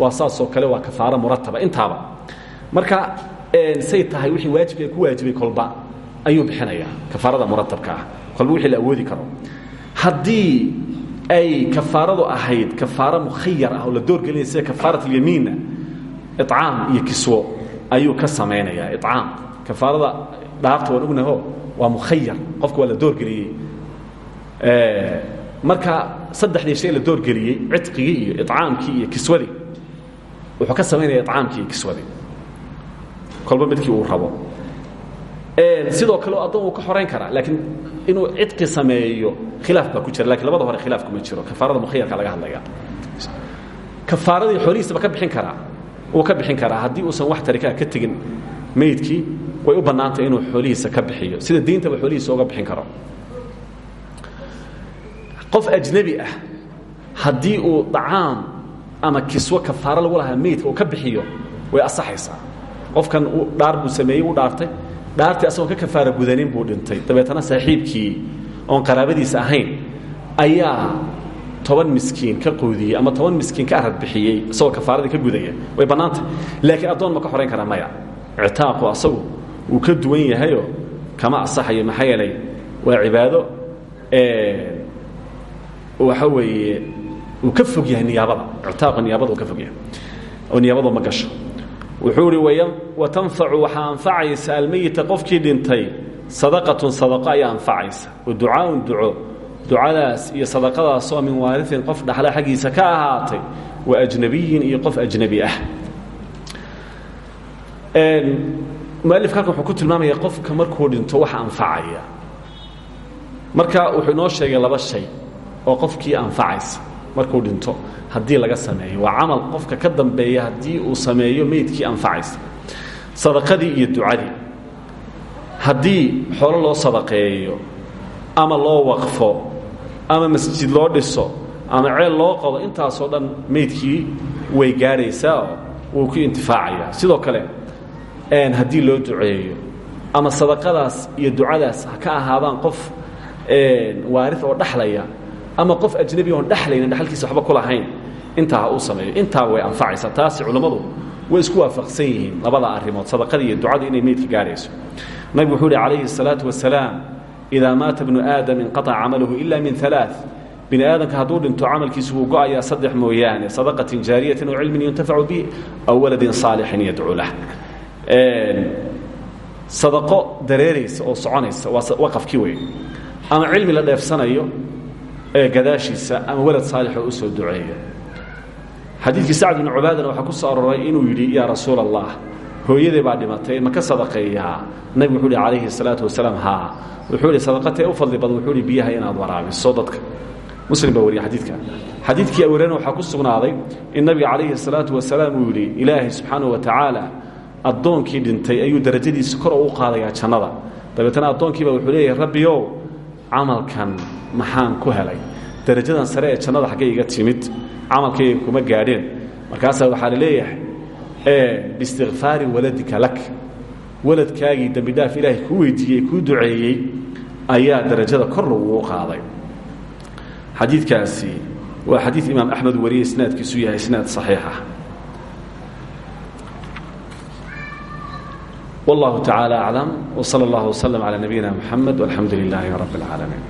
waa saasoo kale waa kafaaro murataba intaaba marka say tahay wixii waajibka ku waajibay kolba ayuu bixinayaa kafaarada muratabka ah. Kolba wixii la awoodi karo. Haddii ay kafaaradu ahayd kafaaro mukhayar ah oo la doorgelinaya sida kafaarat alyamiinna icaam iyo kiswo ayuu ka samaynayaa icaam kafaarada dhaarta waan ognaho waa mukhayar qofka waa la doorgeliyey. Marka saddexdii shay la doorgeliyey cidqigii iyo icaamkii iyo kiswadii wuxuu ka samaynaya icaamkii iyo kiswadii. Kolba midkii uu rabo sidoo kale addoon uu ka xorayn karaa laakiin inuu cidqi sameeyo khilaaf baa ku jira lakiin labada hore khilaaf kuma jiro. Kafaarada mukhayarka laga hadlaya kafaaradii xoolihiisaba ka bixin karaa. Wuu ka bixin karaa. Haddii uusan wax tarikaa ka tegin meydkii way u bannaantay inuu xoolihiisa ka bixiyo. Sida diintaba xoolihiisa uga bixin karo. Qof ajnebi ah haddii uu dacaam ama kiswo kafaaro lagu lahaa meydka uu ka bixiyo way asaxaysaa. Qofkan dhaar buu sameeyey u dhaartay dhaartii asagoon ka kafaara gudanin buu dhintay. Dabeetana saaxiibkii oon qaraabadiisa ahayn ayaa toban miskiin ka quudiyey ama toban miskiin ka arad bixiyey isagoo kafaaradii ka gudaya. Way bannaantay. Laakiin addoon ma ka xorayn karaa maya. Ictaaqu asagu wuu ka duwan yahayoo kama asaxayo maxaa yeelay waa cibaado waxa weeye uu ka fog yahay niyaabada. Ictaaqu niyaabada uu ka fog yahay. Oo niyaabadu ma gasho wuxuu ihi watanfacu waxaa anfacaysa almeyita qofkii dhintay sadaqatun sadaqo ayaa anfacaysa. Wa ducaaun duco ducadaas iyo sadaqadaasoo min waariin qof dhaxla xaggiisa ka ahaatay wa ajnabiyin iyo qof ajnebi ah. Mualifka halkan wuxuu ku tilmaamaya qofka markuu dhinto waxa anfacaya. Marka wuxuu inoo sheegay laba shay oo qofkii anfacaysa markuu dhinto haddii laga sameeyo. Waa camal qofka ka dambeeya haddii uu sameeyo meydkii anfacaysa. Sadaqadii iyo ducadii. Haddii xoolo loo sadaqeeyo ama loo waqfo ama masjid loo dhiso ama ceel loo qodo intaasoo dhan meydkii way gaadhaysaa wuu ku intifaacayaa. Sidoo kale haddii loo duceeyo ama sadaqadaas iyo ducadaas ka ahaadaan qof waari oo dhaxlaya ama qof ajnabi oon dhexlayna dhexalkiisa waxba ku lahayn intaa ha uu sameeyo intaaba way anfacaysaa taasi culammadu way isku waafaqsan yihiin labada arrimood sadaqadii iyo ducadu inay meydka gaadhayso nabigu wuxuu uhi calayhi الsalaaةu wasalaam idaa maata bnu aadam inqaطca camaluhu ila min alaaث bini aadamka hadduu dhinto camalkiisu wuu go-ayaa saddex mooyaane sadaqatin jaariyatin oo cilmin yuntafacu bih aw waladin saalixin yadcuu lah sadaqo dareeraysa oo soconaysa waa waqafkii wey ama cilmi la dheefsanayo ee gadaashiisa ama walad saalixoo u soo duceeya xadiidkii sacd bnu cubaadana waxaa ku soo aroray inuu yidhi yaa rasuul allah hooyadee baa dhimatay ma ka sadaqeeyaa nabigu wuxuu hi calayhi الsalaatu wasalaam haa wuxuu ihi sadaqatee u fadli badan wuxuu hi biyaha inaad waraabiso dadka muslim baa wariya xadiidka xadiidkii awareena waxaa ku sugnaaday in nabiga calayhi الsalaatu wasalaam uu yidhi ilaahay subxaanaه wa tacaala addoonkii dhintay ayuu darajadiisa kor u qaadayaa jannada dabeetana addoonkiiba wuxuu leeyahay rabbiyow camalkan maxaan ku helay? Darajadan sare ee jannada xaggay iga timid camalkayga kuma gaadheen. Markaasaa waxaa la leeyahay biistikfaari waladika lak. Waladkaagii dembi ilaahay kuu weydiiyey kuu duceeyey ayaa darajada kor lagugu qaaday. Xadiidkaasi waa xadiid imaam axmed wariye isnaadkiisu yahay isnaad saxiixa والله تعالى أعلم وصلى الله وسلم على نبينا محمد والحمد لله رب العالمين